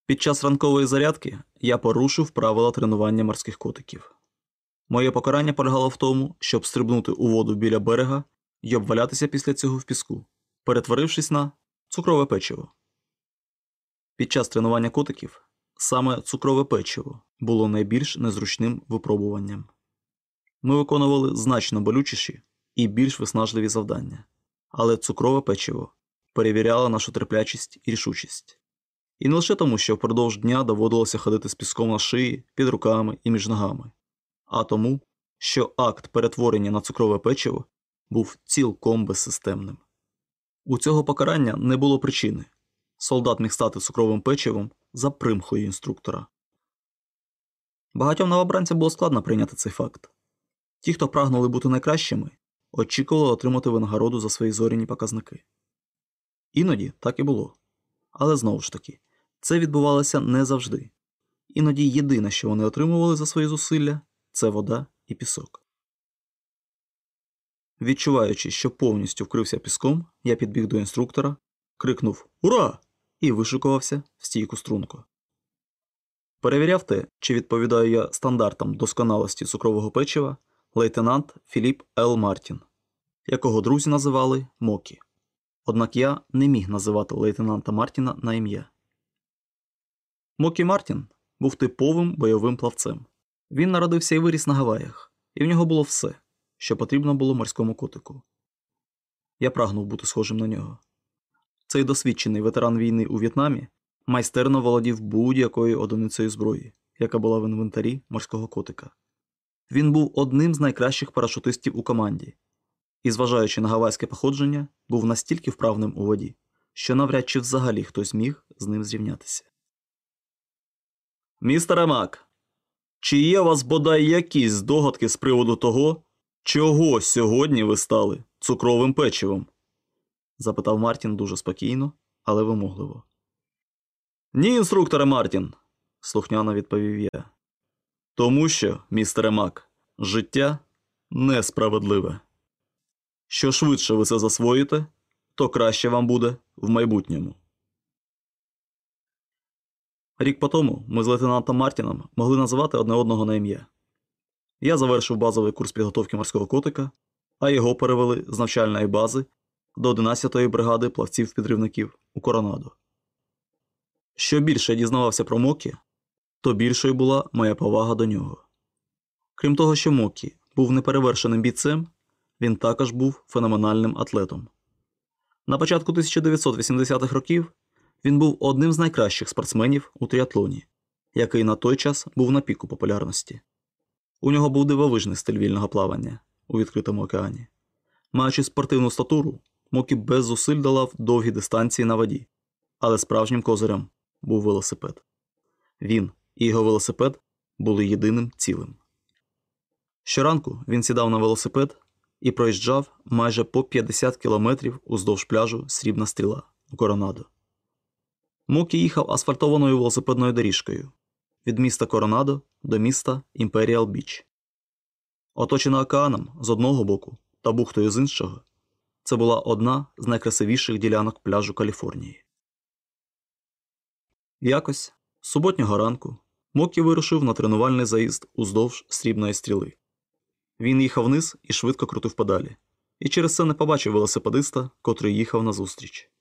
Під час ранкової зарядки я порушив правила тренування морських котиків. Моє покарання полягало в тому, щоб стрибнути у воду біля берега і обвалятися після цього в піску, перетворившись на цукрове печиво. Під час тренування котиків саме цукрове печиво було найбільш незручним випробуванням. Ми виконували значно болючіші і більш виснажливі завдання, але цукрове печиво перевіряло нашу терплячість і рішучість. І не лише тому, що впродовж дня доводилося ходити з піском на шиї, під руками і між ногами, а тому, що акт перетворення на цукрове печиво був цілком безсистемним. У цього покарання не було причини. Солдат міг стати цукровим печивом за примхою інструктора. Багатьом новобранцям було складно прийняти цей факт. Ті, хто прагнули бути найкращими, очікували отримати винагороду за свої зоряні показники. Іноді так і було. Але знову ж таки, це відбувалося не завжди. Іноді єдине, що вони отримували за свої зусилля, це вода і пісок. Відчуваючи, що повністю вкрився піском, я підбіг до інструктора, крикнув Ура! і вишикувався в стійку струнку. Перевіряв те, чи відповідаю я стандартам досконалості цукрового печива лейтенант Філіп Л. Мартін, якого друзі називали Мокі. Однак я не міг називати лейтенанта Мартіна на ім'я. Мокі Мартін був типовим бойовим плавцем. Він народився і виріс на Гаваях, і в нього було все, що потрібно було морському котику. Я прагнув бути схожим на нього. Цей досвідчений ветеран війни у В'єтнамі майстерно володів будь-якою одиницею зброї, яка була в інвентарі морського котика. Він був одним з найкращих парашутистів у команді і, зважаючи на гавайське походження, був настільки вправним у воді, що навряд чи взагалі хтось міг з ним зрівнятися. Містере Мак, чи є у вас бодай якісь здогадки з приводу того, чого сьогодні ви стали цукровим печивом? запитав Мартін дуже спокійно, але вимогливо. Ні, інструкторе Мартін, слухняно відповів я. Тому що, містере Мак, життя несправедливе. Що швидше ви це засвоїте, то краще вам буде в майбутньому. Рік по тому ми з лейтенантом Мартіном могли називати одне одного на ім'я. Я завершив базовий курс підготовки морського котика, а його перевели з навчальної бази до 11-ї бригади плавців-підривників у Коронадо. Що більше я дізнавався про Мокі, то більшою була моя повага до нього. Крім того, що Мокі був неперевершеним бійцем, він також був феноменальним атлетом. На початку 1980-х років він був одним з найкращих спортсменів у тріатлоні, який на той час був на піку популярності. У нього був дивовижний стиль вільного плавання у відкритому океані. Маючи спортивну статуру, Мокі без зусиль долав довгі дистанції на воді, але справжнім козирем був велосипед. Він і його велосипед були єдиним цілим. Щоранку він сідав на велосипед і проїжджав майже по 50 кілометрів уздовж пляжу Срібна стріла у Коронадо. Мокі їхав асфальтованою велосипедною доріжкою від міста Коронадо до міста Імперіал Біч. Оточена океаном з одного боку та бухтою з іншого, це була одна з найкрасивіших ділянок пляжу Каліфорнії. Якось суботнього ранку Мокі вирушив на тренувальний заїзд уздовж срібної стріли. Він їхав вниз і швидко крутив подалі, і через це не побачив велосипедиста, котрий їхав назустріч.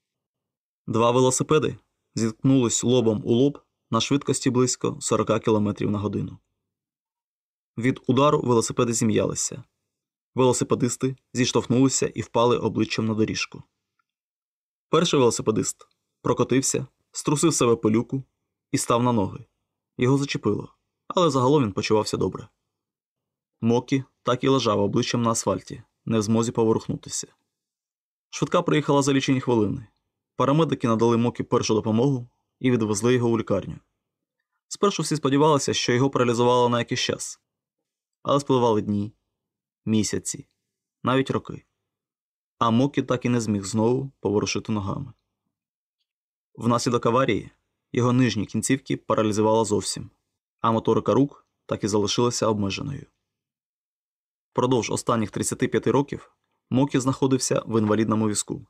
Два велосипеди зіткнулись лобом у лоб на швидкості близько 40 км на годину. Від удару велосипеди зім'ялися. Велосипедисти зіштовхнулися і впали обличчям на доріжку. Перший велосипедист прокотився, струсив себе пилюку і став на ноги. Його зачепило, але загалом він почувався добре. Мокі так і лежав обличчям на асфальті, не в змозі поворухнутися. Швидка приїхала за лічені хвилини. Парамедики надали Мокі першу допомогу і відвезли його у лікарню. Спершу всі сподівалися, що його паралізувало на якийсь час, але спливали дні, місяці, навіть роки. А Мокі так і не зміг знову поворушити ногами. Внаслідок аварії його нижні кінцівки паралізувало зовсім, а моторика рук так і залишилася обмеженою. Продовж останніх 35 років Мокі знаходився в інвалідному візку.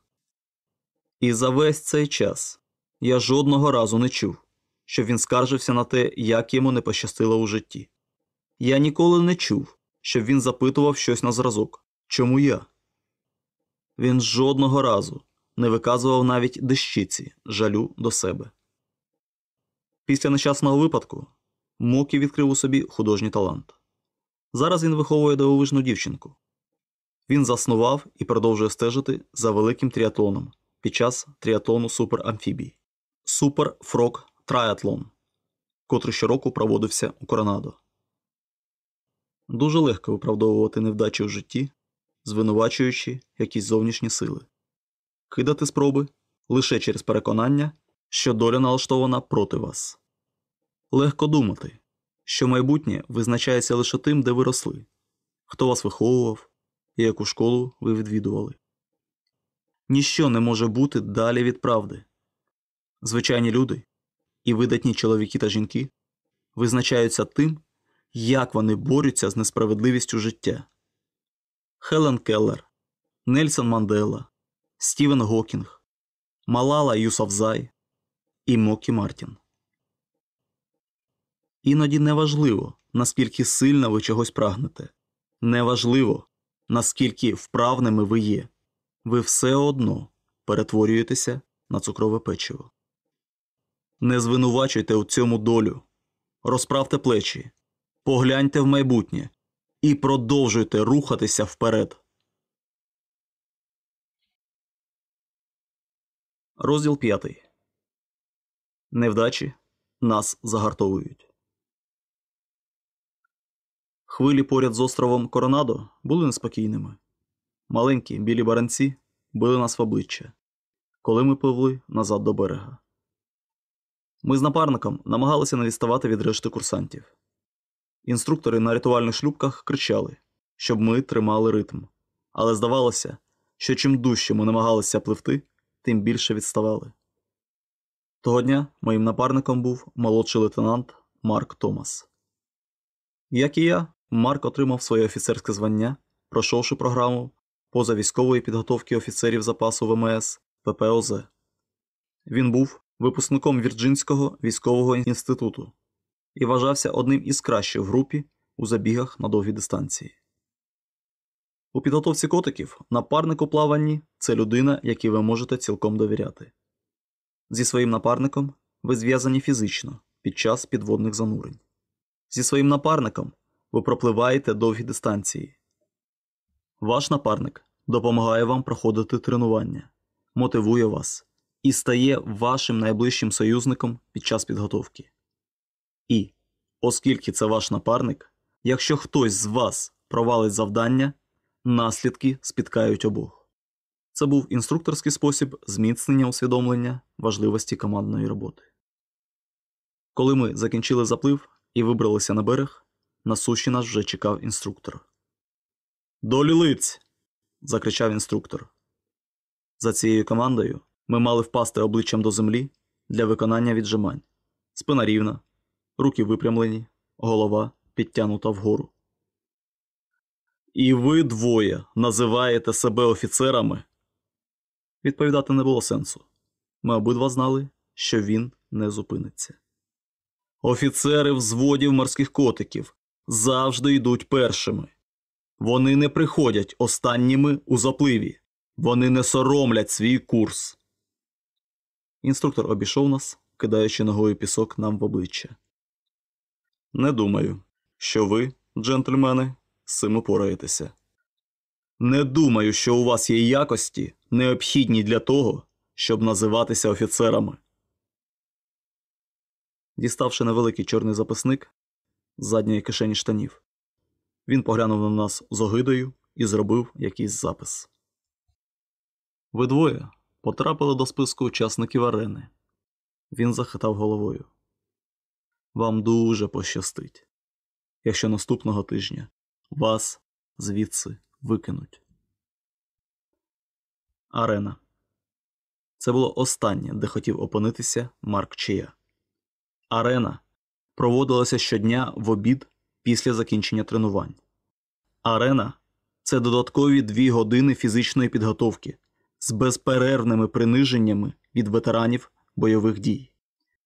І за весь цей час я жодного разу не чув, щоб він скаржився на те, як йому не пощастило у житті. Я ніколи не чув, щоб він запитував щось на зразок чому я? Він жодного разу не виказував навіть дещиці жалю до себе. Після нещасного випадку Мокі відкрив у собі художній талант. Зараз він виховує дивовижну дівчинку. Він заснував і продовжує стежити за великим тріатлоном під час тріатлону суперамфібій Супер Фрог Триатлон, котрий щороку проводився у Коронадо. Дуже легко виправдовувати невдачі в житті, звинувачуючи якісь зовнішні сили, кидати спроби лише через переконання, що доля налаштована проти вас. Легко думати, що майбутнє визначається лише тим, де ви росли, хто вас виховував і яку школу ви відвідували. Ніщо не може бути далі від правди. Звичайні люди і видатні чоловіки та жінки визначаються тим, як вони борються з несправедливістю життя. Хелен Келлер, Нельсон Мандела, Стівен Гокінг, Малала Юсафзай і Мокі Мартін. Іноді неважливо, наскільки сильно ви чогось прагнете. Неважливо, наскільки вправними ви є. Ви все одно перетворюєтеся на цукрове печиво. Не звинувачуйте у цьому долю. Розправте плечі, погляньте в майбутнє і продовжуйте рухатися вперед. Розділ 5. Невдачі нас загартовують. Хвилі поряд з островом Коронадо були неспокійними. Маленькі білі баранці били нас в обличчя, коли ми пливли назад до берега. Ми з напарником намагалися не відставати від решти курсантів. Інструктори на рятувальних шлюпках кричали, щоб ми тримали ритм, але здавалося, що чим дужче ми намагалися пливти, тим більше відставали. Того дня моїм напарником був молодший лейтенант Марк Томас. Як і я, Марк отримав своє офіцерське звання, пройшовши програму позавійськової підготовки офіцерів запасу ВМС ППОЗ. Він був випускником Вірджинського військового інституту і вважався одним із кращих в групі у забігах на довгі дистанції. У підготовці котиків напарник у плаванні це людина, якій ви можете цілком довіряти. Зі своїм напарником ви зв'язані фізично під час підводних занурень. Зі своїм напарником ви пропливаєте довгі дистанції. Ваш напарник допомагає вам проходити тренування, мотивує вас і стає вашим найближчим союзником під час підготовки. І, оскільки це ваш напарник, якщо хтось з вас провалить завдання, наслідки спіткають обох. Це був інструкторський спосіб зміцнення усвідомлення важливості командної роботи. Коли ми закінчили заплив і вибралися на берег, на суші нас вже чекав інструктор. Долі лиць. Закричав інструктор. За цією командою ми мали впасти обличчям до землі для виконання віджимань. Спина рівна, руки випрямлені, голова підтягнута вгору. І ви двоє називаєте себе офіцерами? Відповідати не було сенсу. Ми обидва знали, що він не зупиниться. Офіцери взводів морських котиків завжди йдуть першими. Вони не приходять останніми у запливі, вони не соромлять свій курс. Інструктор обійшов нас, кидаючи ногою пісок нам в обличчя. Не думаю, що ви, джентльмени, з цим упораєтеся. Не думаю, що у вас є якості, необхідні для того, щоб називатися офіцерами. Діставши невеликий чорний записник з задньої кишені штанів, він поглянув на нас з огидою і зробив якийсь запис. Ви двоє потрапили до списку учасників арени. Він захитав головою. Вам дуже пощастить, якщо наступного тижня вас звідси викинуть. Арена. Це було останнє, де хотів опинитися Марк Чия. Арена проводилася щодня в обід після закінчення тренувань. Арена це додаткові дві години фізичної підготовки з безперервними приниженнями від ветеранів бойових дій,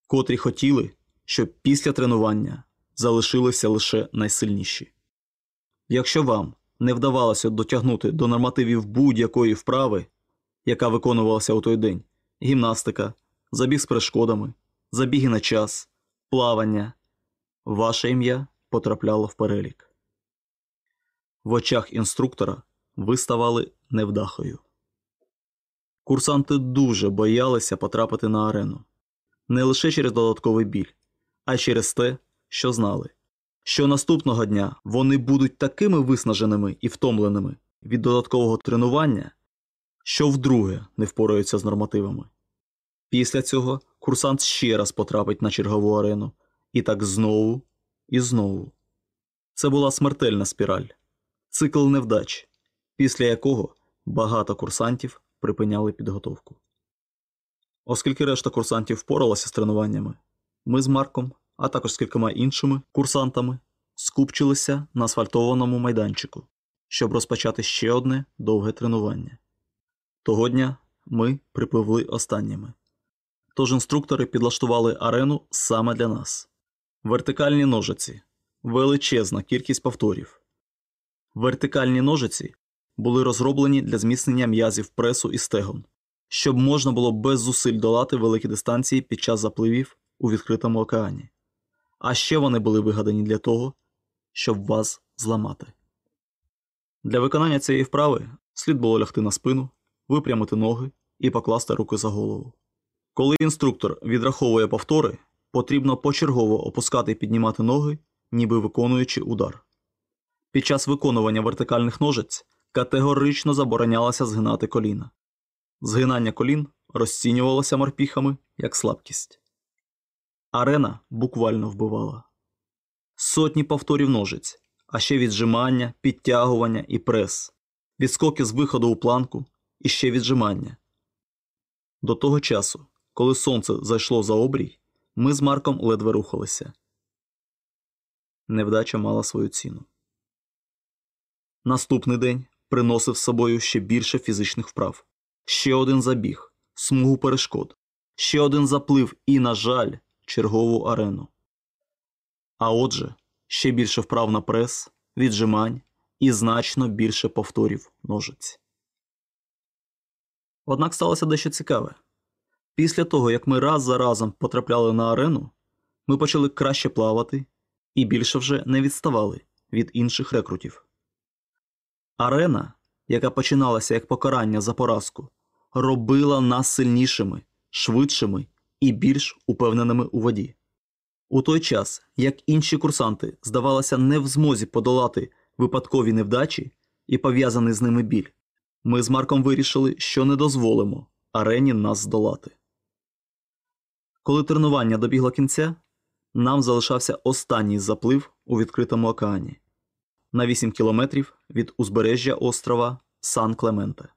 котрі хотіли, щоб після тренування залишилися лише найсильніші. Якщо вам не вдавалося дотягнути до нормативів будь-якої вправи, яка виконувалася у той день гімнастика, забіг з перешкодами, забіги на час, плавання, ваше ім'я потрапляло в перелік. В очах інструктора ви ставали невдахою. Курсанти дуже боялися потрапити на арену не лише через додатковий біль, а через те, що знали, що наступного дня вони будуть такими виснаженими і втомленими від додаткового тренування, що вдруге не впораються з нормативами. Після цього курсант ще раз потрапить на чергову арену, і так знову і знову. Це була смертельна спіраль, цикл невдач, після якого багато курсантів припиняли підготовку. Оскільки решта курсантів впоралася з тренуваннями, ми з Марком, а також з кількома іншими курсантами, скупчилися на асфальтованому майданчику, щоб розпочати ще одне довге тренування. Того дня ми припливли останніми. Тож інструктори підлаштували арену саме для нас. Вертикальні ножиці, величезна кількість повторів. Вертикальні ножиці були розроблені для зміцнення м'язів пресу і стегон, щоб можна було без зусиль долати великі дистанції під час запливів у відкритому океані. А ще вони були вигадані для того, щоб вас зламати. Для виконання цієї вправи слід було лягти на спину, випрямити ноги і покласти руки за голову. Коли інструктор відраховує повтори, потрібно почергово опускати і піднімати ноги, ніби виконуючи удар. Під час виконування вертикальних ножиць категорично заборонялося згинати коліна. Згинання колін розцінювалося морпіхами як слабкість. Арена буквально вбивала. Сотні повторів ножиць, а ще віджимання, підтягування і прес, відскоки з виходу у планку і ще віджимання. До того часу, коли сонце зайшло за обрій, ми з Марком ледве рухалися. Невдача мала свою ціну. Наступний день приносив з собою ще більше фізичних вправ, ще один забіг, смугу перешкод, ще один заплив і, на жаль, чергову арену. А отже, ще більше вправ на прес, віджимань і значно більше повторів ножиць. Однак сталося дещо цікаве. Після того, як ми раз за разом потрапляли на арену, ми почали краще плавати і більше вже не відставали від інших рекрутів. Арена, яка починалася як покарання за поразку, робила нас сильнішими, швидшими і більш упевненими у воді. У той час, як інші курсанти здавалося не в змозі подолати випадкові невдачі і пов'язаний з ними біль, ми з Марком вирішили, що не дозволимо арені нас здолати. Коли тренування добігло кінця, нам залишався останній заплив у відкритому океані на 8 кілометрів від узбережжя острова Сан Клементе.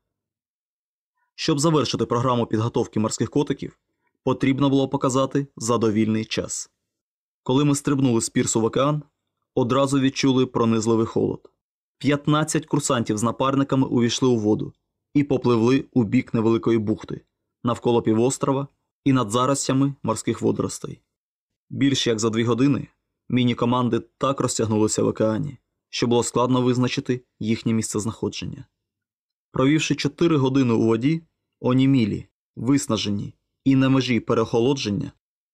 Щоб завершити програму підготовки морських котиків, потрібно було показати задовільний час. Коли ми стрибнули з пірсу в океан, одразу відчули пронизливий холод. 15 курсантів з напарниками увійшли у воду і попливли у бік невеликої бухти навколо півострова і над заростями морських водоростей. Більш як за дві години міні-команди так розтягнулися в океані, що було складно визначити їхнє місцезнаходження. Провівши 4 години у воді, онімілі, виснажені і на межі переохолодження,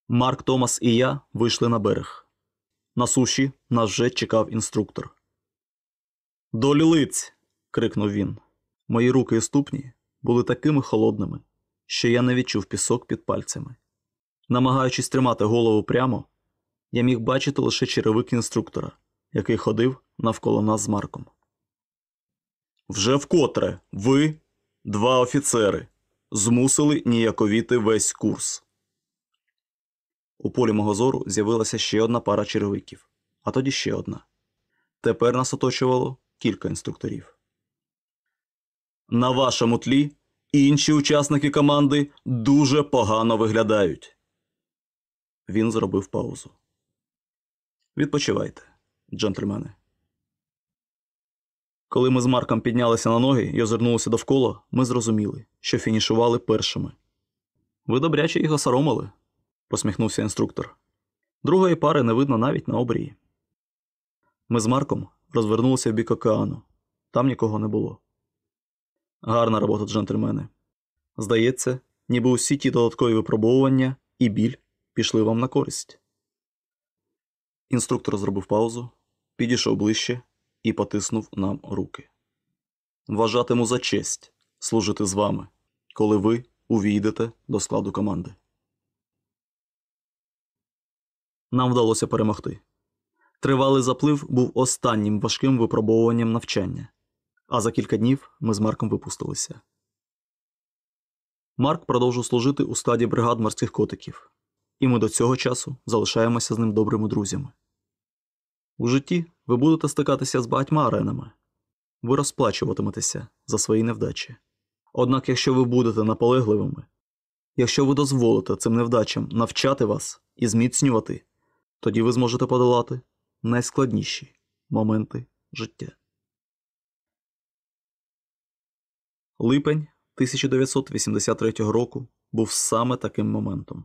Марк Томас і я вийшли на берег. На суші нас вже чекав інструктор. Долі лиць. крикнув він. Мої руки і ступні були такими холодними, що я не відчув пісок під пальцями. Намагаючись тримати голову прямо, я міг бачити лише черевик інструктора, який ходив навколо нас з Марком. Вже вкотре ви, два офіцери, змусили ніяковіти весь курс. У полі мого зору з'явилася ще одна пара черевиків, а тоді ще одна. Тепер нас оточувало кілька інструкторів. На вашому тлі інші учасники команди дуже погано виглядають. Він зробив паузу. Відпочивайте, джентльмени. Коли ми з Марком піднялися на ноги і озирнулися довкола, ми зрозуміли, що фінішували першими. Ви добряче їх осоромили, посміхнувся інструктор. Другої пари не видно навіть на обрії. Ми з Марком розвернулися в бік океану. Там нікого не було. Гарна робота, джентльмени. Здається, ніби усі ті додаткові випробовування і біль пішли вам на користь. Інструктор зробив паузу, підійшов ближче і потиснув нам руки. Вважатиму за честь служити з вами, коли ви увійдете до складу команди. Нам вдалося перемогти. Тривалий заплив був останнім важким випробовуванням навчання, а за кілька днів ми з Марком випустилися. Марк продовжив служити у складі бригад морських котиків, і ми до цього часу залишаємося з ним добрими друзями. У житті ви будете стикатися з багатьма аренами, ви розплачуватиметеся за свої невдачі. Однак, якщо ви будете наполегливими, якщо ви дозволите цим невдачам навчати вас і зміцнювати, тоді ви зможете подолати найскладніші моменти життя. Липень 1983 року був саме таким моментом.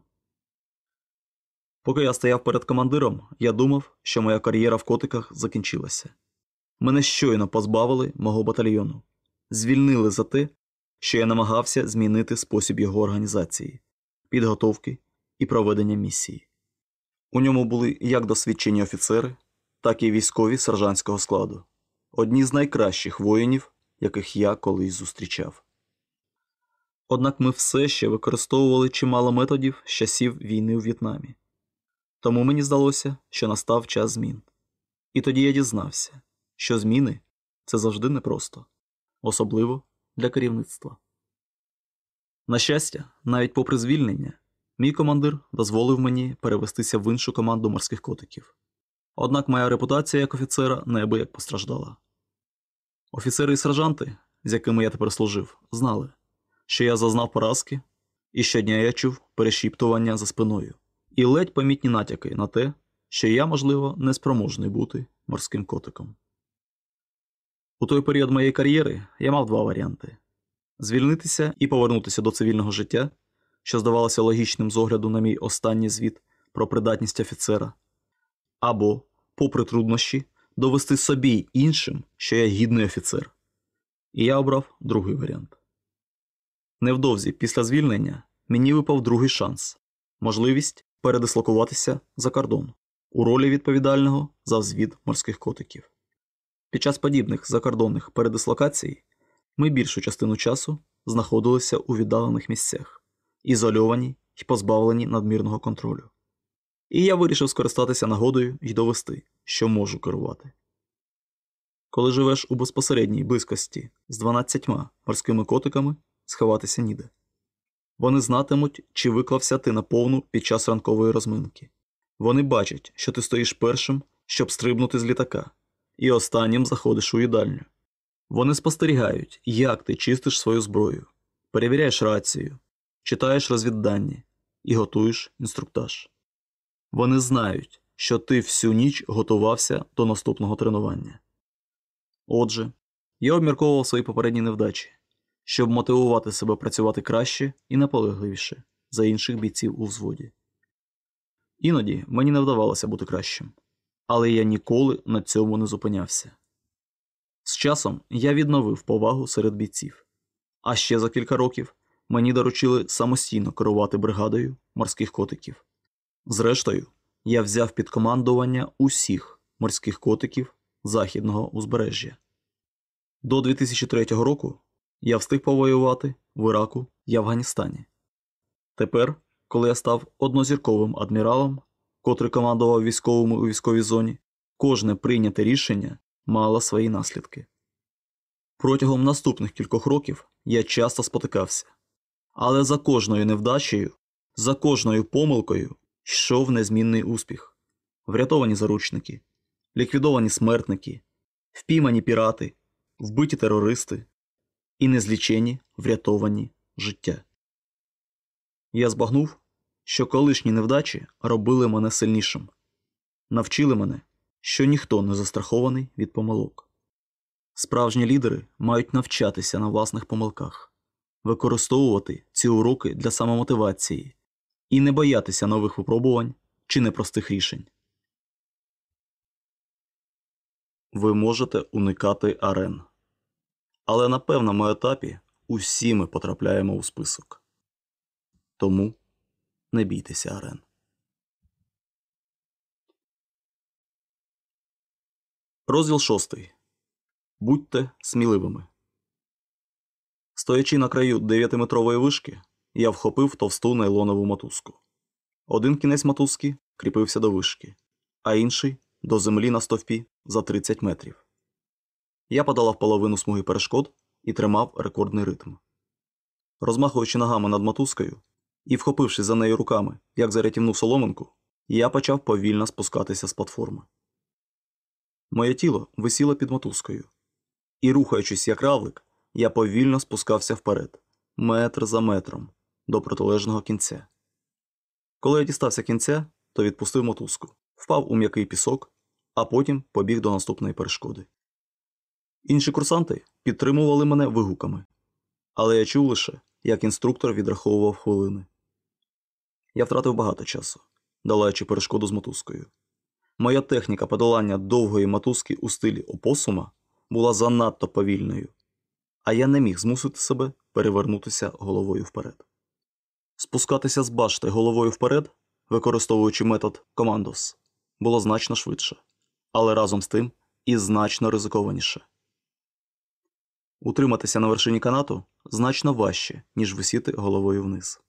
Поки я стояв перед командиром, я думав, що моя кар'єра в котиках закінчилася. Мене щойно позбавили мого батальйону, звільнили за те, що я намагався змінити спосіб його організації, підготовки і проведення місії. У ньому були як досвідчені офіцери, так і військові сержантського складу, одні з найкращих воїнів, яких я колись зустрічав. Однак ми все ще використовували чимало методів з часів війни у В'єтнамі. Тому мені здалося, що настав час змін. І тоді я дізнався, що зміни це завжди непросто, особливо для керівництва. На щастя, навіть попри звільнення, мій командир дозволив мені перевестися в іншу команду морських котиків. Однак моя репутація як офіцера неабияк постраждала. Офіцери і сержанти, з якими я тепер служив, знали, що я зазнав поразки, і щодня я чув перешіптування за спиною, і ледь помітні натяки на те, що я, можливо, неспроможний бути морським котиком. У той період моєї кар'єри я мав два варіанти звільнитися і повернутися до цивільного життя, що здавалося логічним з огляду на мій останній звіт про придатність офіцера, або, попри труднощі, довести собі іншим, що я гідний офіцер. І я обрав другий варіант. Невдовзі після звільнення мені випав другий шанс можливість передислокуватися за кордон у ролі відповідального за взвід морських котиків. Під час подібних закордонних передислокацій ми більшу частину часу знаходилися у віддалених місцях, ізольовані й позбавлені надмірного контролю. І я вирішив скористатися нагодою і довести, що можу керувати. Коли живеш у безпосередній близькості з 12 морськими котиками, сховатися ніде. Вони знатимуть, чи виклався ти наповну під час ранкової розминки. Вони бачать, що ти стоїш першим, щоб стрибнути з літака, і останнім заходиш у їдальню. Вони спостерігають, як ти чистиш свою зброю, перевіряєш рацію, читаєш розвіддані і готуєш інструктаж. Вони знають, що ти всю ніч готувався до наступного тренування. Отже, я обмірковував свої попередні невдачі, щоб мотивувати себе працювати краще і наполегливіше за інших бійців у взводі. Іноді мені не вдавалося бути кращим, але я ніколи на цьому не зупинявся. З часом я відновив повагу серед бійців, а ще за кілька років мені доручили самостійно керувати бригадою морських котиків. Зрештою, я взяв під командування усіх морських котиків західного узбережжя. До 2003 року я встиг повоювати в Іраку і Афганістані. Тепер, коли я став однозірковим адміралом, котрий командував військовими у військовій зоні, кожне прийняте рішення мало свої наслідки. Протягом наступних кількох років я часто спотикався, але за кожною невдачею, за кожною помилкою йшов незмінний успіх, врятовані заручники, ліквідовані смертники, впіймані пірати, вбиті терористи. І незлічені врятовані життя. Я збагнув, що колишні невдачі робили мене сильнішим, навчили мене, що ніхто не застрахований від помилок. Справжні лідери мають навчатися на власних помилках, використовувати ці уроки для самомотивації і не боятися нових випробувань чи непростих рішень. Ви можете уникати арен. Але на певному етапі усі ми потрапляємо у список. Тому не бійтеся арен. Розділ шостий. Будьте сміливими. Стоячи на краю 9-метрової вишки, я вхопив товсту нейлонову мотузку. Один кінець мотузки кріпився до вишки, а інший до землі на стовпі за 30 метрів. Я подолав половину смуги перешкод і тримав рекордний ритм. Розмахуючи ногами над мотузкою і вхопивши за нею руками, як за рятівну соломинку, я почав повільно спускатися з платформи. Моє тіло висіло під мотузкою, і, рухаючись як равлик, я повільно спускався вперед, метр за метром, до протилежного кінця. Коли я дістався кінця, то відпустив мотузку, впав у м'який пісок, а потім побіг до наступної перешкоди. Інші курсанти підтримували мене вигуками, але я чув лише, як інструктор відраховував хвилини. Я втратив багато часу, долаючи перешкоду з мотузкою. Моя техніка подолання довгої мотузки у стилі опосума була занадто повільною, а я не міг змусити себе перевернутися головою вперед. Спускатися з башти головою вперед, використовуючи метод командос, було значно швидше, але разом з тим і значно ризикованіше. Утриматися на вершині канату значно важче, ніж висіти головою вниз.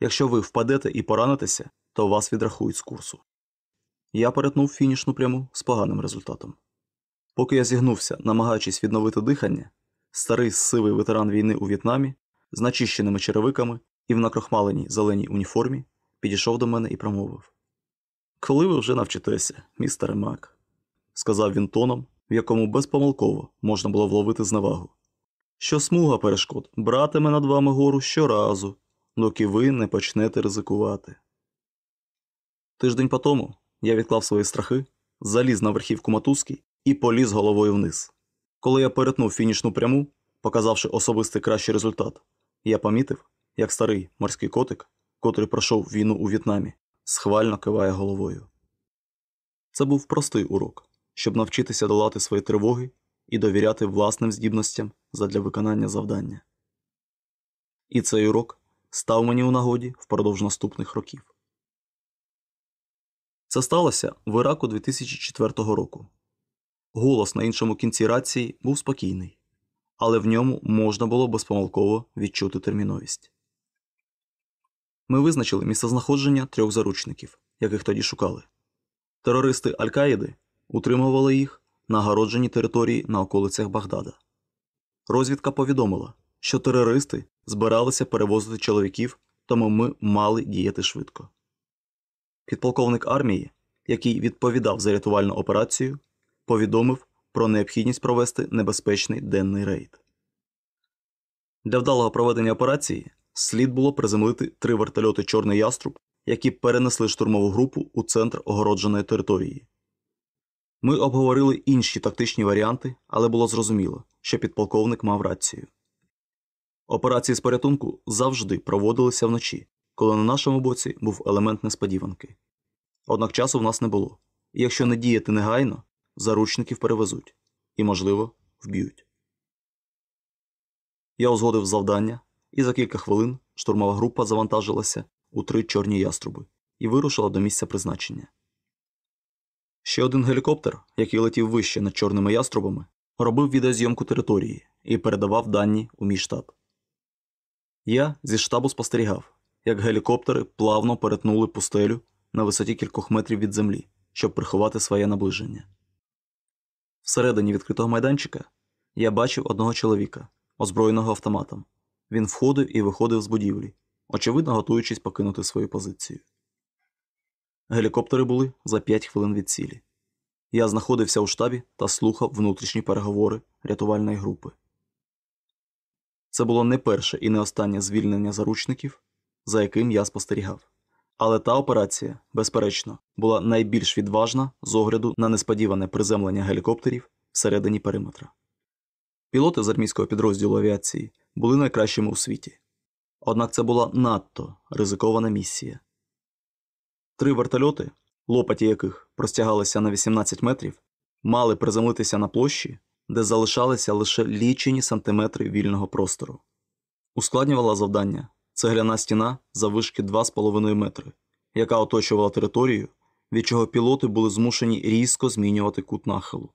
Якщо ви впадете і поранитеся, то вас відрахують з курсу. Я перетнув фінішну пряму з поганим результатом. Поки я зігнувся, намагаючись відновити дихання, старий сивий ветеран війни у В'єтнамі з начищеними черевиками і в накрохмаленій зеленій уніформі підійшов до мене і промовив: Коли ви вже навчитеся, містере Мак, сказав він тоном, в якому безпомилково можна було вловити зневагу, що смуга перешкод братиме над вами гору щоразу, доки ви не почнете ризикувати. Тиждень по тому я відклав свої страхи, заліз на верхівку мотузки і поліз головою вниз. Коли я перетнув фінішну пряму, показавши особистий кращий результат, я помітив, як старий морський котик, котрий пройшов війну у В'єтнамі, схвально киває головою. Це був простий урок, щоб навчитися долати свої тривоги і довіряти власним здібностям задля виконання завдання. І цей урок став мені у нагоді впродовж наступних років. Це сталося в Іраку 2004 року. Голос на іншому кінці рації був спокійний, але в ньому можна було безпомилково відчути терміновість. Ми визначили місцезнаходження трьох заручників, яких тоді шукали. Терористи Аль-Каїди утримували їх на огородженій території на околицях Багдада. Розвідка повідомила, що терористи збиралися перевозити чоловіків, тому ми мали діяти швидко. Підполковник армії, який відповідав за рятувальну операцію, повідомив про необхідність провести небезпечний денний рейд. Для вдалого проведення операції слід було приземлити три вертольоти Чорний яструб, які перенесли штурмову групу у центр огородженої території. Ми обговорили інші тактичні варіанти, але було зрозуміло, що підполковник мав рацію. Операції з порятунку завжди проводилися вночі, коли на нашому боці був елемент несподіванки. Однак часу в нас не було, якщо не діяти негайно, заручників перевезуть і, можливо, вб'ють. Я узгодив завдання, і за кілька хвилин штурмова група завантажилася у три чорні яструби і вирушила до місця призначення. Ще один гелікоптер, який летів вище над чорними яструбами, робив відеозйомку території і передавав дані у мій штаб. Я зі штабу спостерігав, як гелікоптери плавно перетнули пустелю на висоті кількох метрів від землі, щоб приховати своє наближення. Всередині відкритого майданчика я бачив одного чоловіка, озброєного автоматом. Він входив і виходив з будівлі, очевидно готуючись покинути свою позицію. Гелікоптери були за 5 хвилин від цілі. Я знаходився у штабі та слухав внутрішні переговори рятувальної групи. Це було не перше і не останнє звільнення заручників, за яким я спостерігав. Але та операція, безперечно, була найбільш відважна з огляду на несподіване приземлення гелікоптерів всередині периметра. Пілоти з армійського підрозділу авіації були найкращими у світі. Однак це була надто ризикована місія. Три вертольоти, лопаті яких простягалися на 18 метрів, мали приземлитися на площі, де залишалися лише лічені сантиметри вільного простору. Ускладнювала завдання цегляна стіна заввишки 2,5 метри, яка оточувала територію, від чого пілоти були змушені різко змінювати кут нахилу.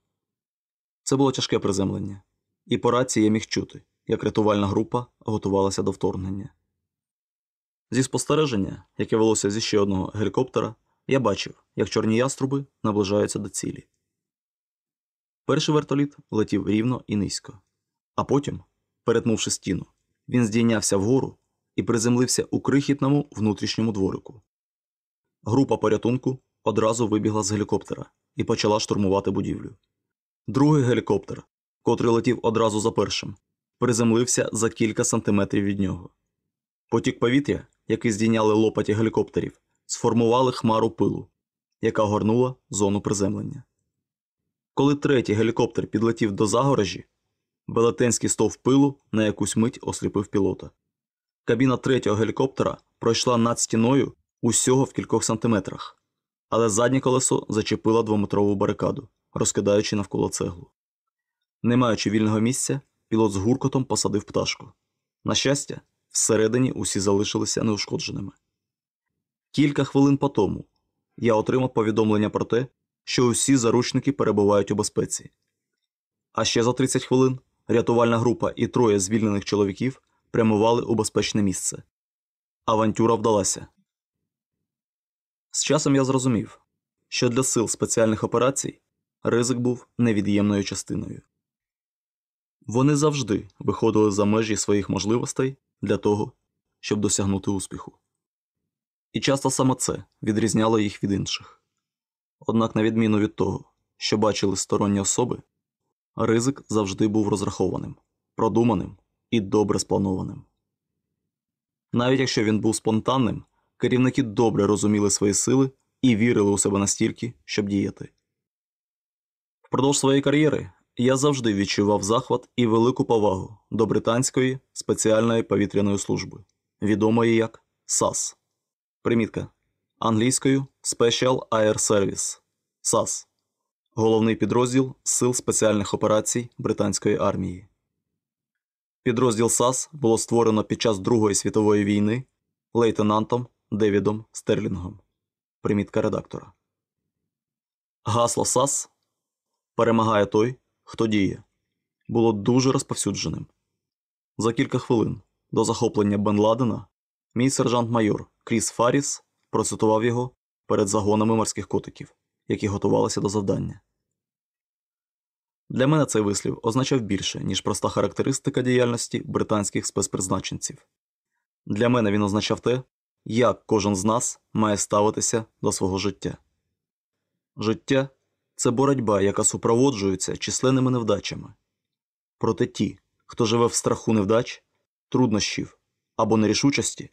Це було тяжке приземлення, і по рації я міг чути, як рятувальна група готувалася до вторгнення. Зі спостереження, яке велося зі ще одного гелікоптера, я бачив, як чорні яструби наближаються до цілі. Перший вертоліт летів рівно і низько, а потім, перетнувши стіну, він здійнявся вгору і приземлився у крихітному внутрішньому дворику. Група порятунку одразу вибігла з гелікоптера і почала штурмувати будівлю. Другий гелікоптер, котрий летів одразу за першим, приземлився за кілька сантиметрів від нього. Потік повітря, який здійняли лопаті гелікоптерів, сформували хмару пилу, яка горнула зону приземлення. Коли третій гелікоптер підлетів до загорожі, велетенський стовп пилу на якусь мить осліпив пілота. Кабіна третього гелікоптера пройшла над стіною усього в кількох сантиметрах, але заднє колесо зачепило двометрову барикаду, розкидаючи навколо цеглу. Не маючи вільного місця, пілот з гуркотом посадив пташку. На щастя, всередині усі залишилися неушкодженими. Кілька хвилин по тому я отримав повідомлення про те, що усі заручники перебувають у безпеці. А ще за 30 хвилин рятувальна група і троє звільнених чоловіків прямували у безпечне місце. Авантюра вдалася. З часом я зрозумів, що для сил спеціальних операцій ризик був невід'ємною частиною. Вони завжди виходили за межі своїх можливостей для того, щоб досягнути успіху. І часто саме це відрізняло їх від інших. Однак, на відміну від того, що бачили сторонні особи, ризик завжди був розрахованим, продуманим і добре спланованим. Навіть якщо він був спонтанним, керівники добре розуміли свої сили і вірили у себе настільки, щоб діяти. Впродовж своєї кар'єри я завжди відчував захват і велику повагу до британської спеціальної повітряної служби, відомої як САС. Примітка англійською Special Air Service САС, головний підрозділ Сил спеціальних операцій Британської армії. Підрозділ САС було створено під час Другої світової війни лейтенантом Девідом Стерлінгом. Примітка редактора. Гасло САС перемагає той, хто діє, було дуже розповсюдженим. За кілька хвилин до захоплення Бен Ладена мій сержант-майор Кріс Фаріс процитував його перед загонами морських котиків, які готувалися до завдання. Для мене цей вислів означав більше, ніж проста характеристика діяльності британських спецпризначенців. Для мене він означав те, як кожен з нас має ставитися до свого життя. Життя це боротьба, яка супроводжується численними невдачами. Проте ті, хто живе в страху невдач, труднощів або нерішучості,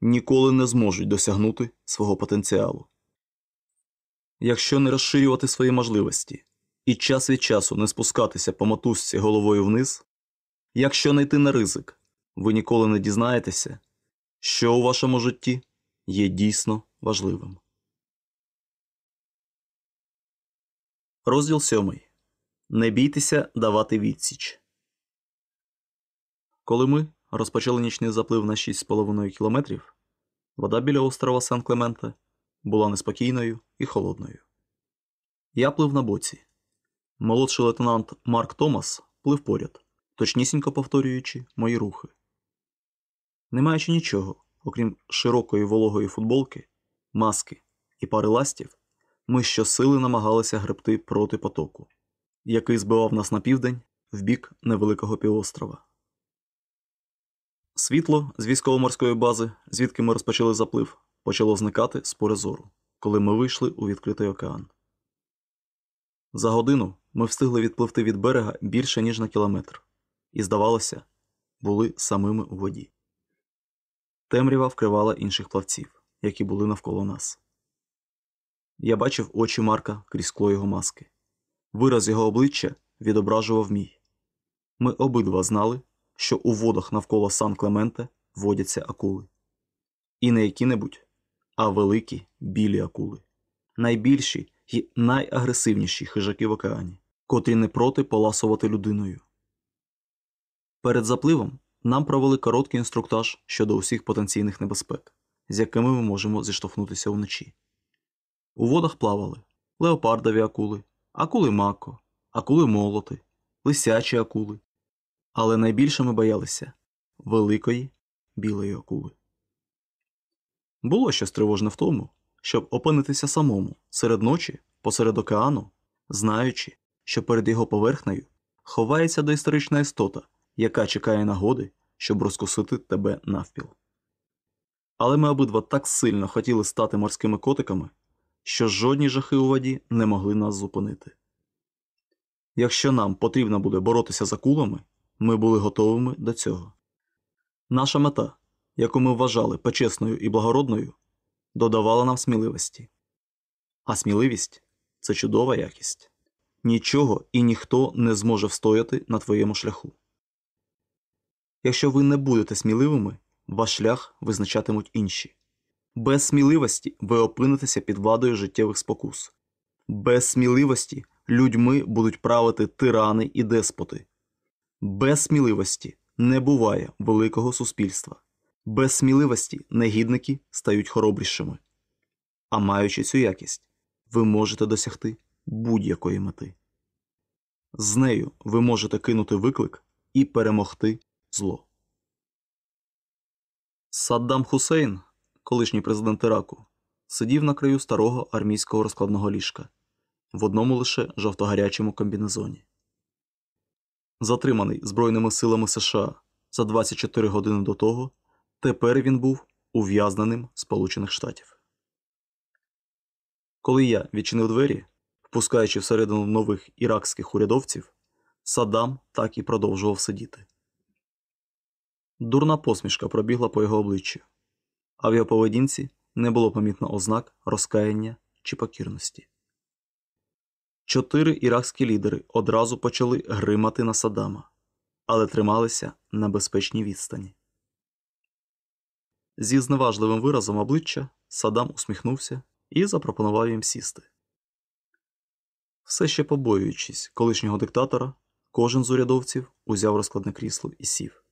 ніколи не зможуть досягнути свого потенціалу. Якщо не розширювати свої можливості і час від часу не спускатися по мотузці головою вниз, якщо не йти на ризик, ви ніколи не дізнаєтеся, що у вашому житті є дійсно важливим. Розділ 7. Не бійтеся давати відсіч. Коли ми розпочали нічний заплив на 6,5 кілометрів, вода біля острова Сан Клемента була неспокійною і холодною. Я плив на боці. Молодший лейтенант Марк Томас плив поряд, точнісінько повторюючи мої рухи. Не маючи нічого, окрім широкої вологої футболки, маски і пари ластів, ми щосили намагалися гребти проти потоку, який збивав нас на південь в бік невеликого півострова. Світло з військово-морської бази, звідки ми розпочали заплив, почало зникати з поля зору, коли ми вийшли у відкритий океан. За годину ми встигли відпливти від берега більше, ніж на кілометр, і здавалося, були самими у воді. Темрява вкривала інших плавців, які були навколо нас. Я бачив очі Марка крізь скло його маски. Вираз його обличчя відображував мій. Ми обидва знали, що у водах навколо Сан Клементе водяться акули. І не які-небудь, а великі білі акули. Найбільші і найагресивніші хижаки в океані, котрі не проти поласувати людиною. Перед запливом нам провели короткий інструктаж щодо усіх потенційних небезпек, з якими ми можемо зіштовхнутися вночі. У водах плавали леопардові акули, акули мако, акули молоти, лисячі акули. Але найбільше ми боялися великої білої акули. Було щось тривожне в тому, щоб опинитися самому серед ночі посеред океану, знаючи, що перед його поверхнею ховається доісторична істота, яка чекає нагоди, щоб розкусити тебе навпіл. Але ми обидва так сильно хотіли стати морськими котиками, що жодні жахи у воді не могли нас зупинити. Якщо нам потрібно буде боротися з акулами, ми були готовими до цього. Наша мета, яку ми вважали почесною і благородною, додавала нам сміливості. А сміливість це чудова якість. Нічого і ніхто не зможе встояти на твоєму шляху. Якщо ви не будете сміливими, ваш шлях визначатимуть інші. Без сміливості ви опинитеся під владою життєвих спокус. Без сміливості людьми будуть правити тирани і деспоти. Без сміливості не буває великого суспільства. Без сміливості негідники стають хоробрішими. А маючи цю якість, ви можете досягти будь-якої мети. З нею ви можете кинути виклик і перемогти зло. Саддам Хусейн, колишній президент Іраку, сидів на краю старого армійського розкладного ліжка в одному лише жовтогарячому комбінезоні. Затриманий Збройними силами США за 24 години до того, тепер він був ув'язненим Сполучених Штатів. Коли я відчинив двері, впускаючи всередину нових іракських урядовців, Саддам так і продовжував сидіти. Дурна посмішка пробігла по його обличчю, а в його поведінці не було помітно ознак розкаяння чи покірності. Чотири іракські лідери одразу почали гримати на Саддама, але трималися на безпечній відстані. Зі зневажливим виразом обличчя Саддам усміхнувся і запропонував їм сісти. Все ще побоюючись колишнього диктатора, кожен з урядовців узяв розкладне крісло і сів.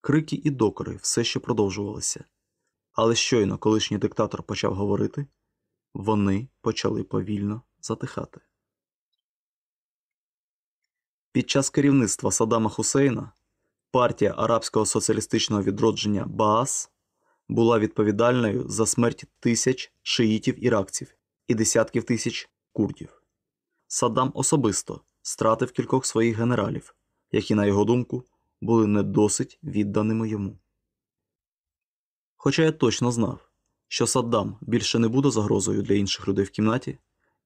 Крики і докори все ще продовжувалися, але щойно колишній диктатор почав говорити, вони почали повільно затихати. Під час керівництва Саддама Хусейна партія арабського соціалістичного відродження Баас була відповідальною за смерть тисяч шиїтів іракців і десятків тисяч курдів. Саддам особисто стратив кількох своїх генералів, які, на його думку, були не досить відданими йому. Хоча я точно знав, що Саддам більше не буде загрозою для інших людей в кімнаті,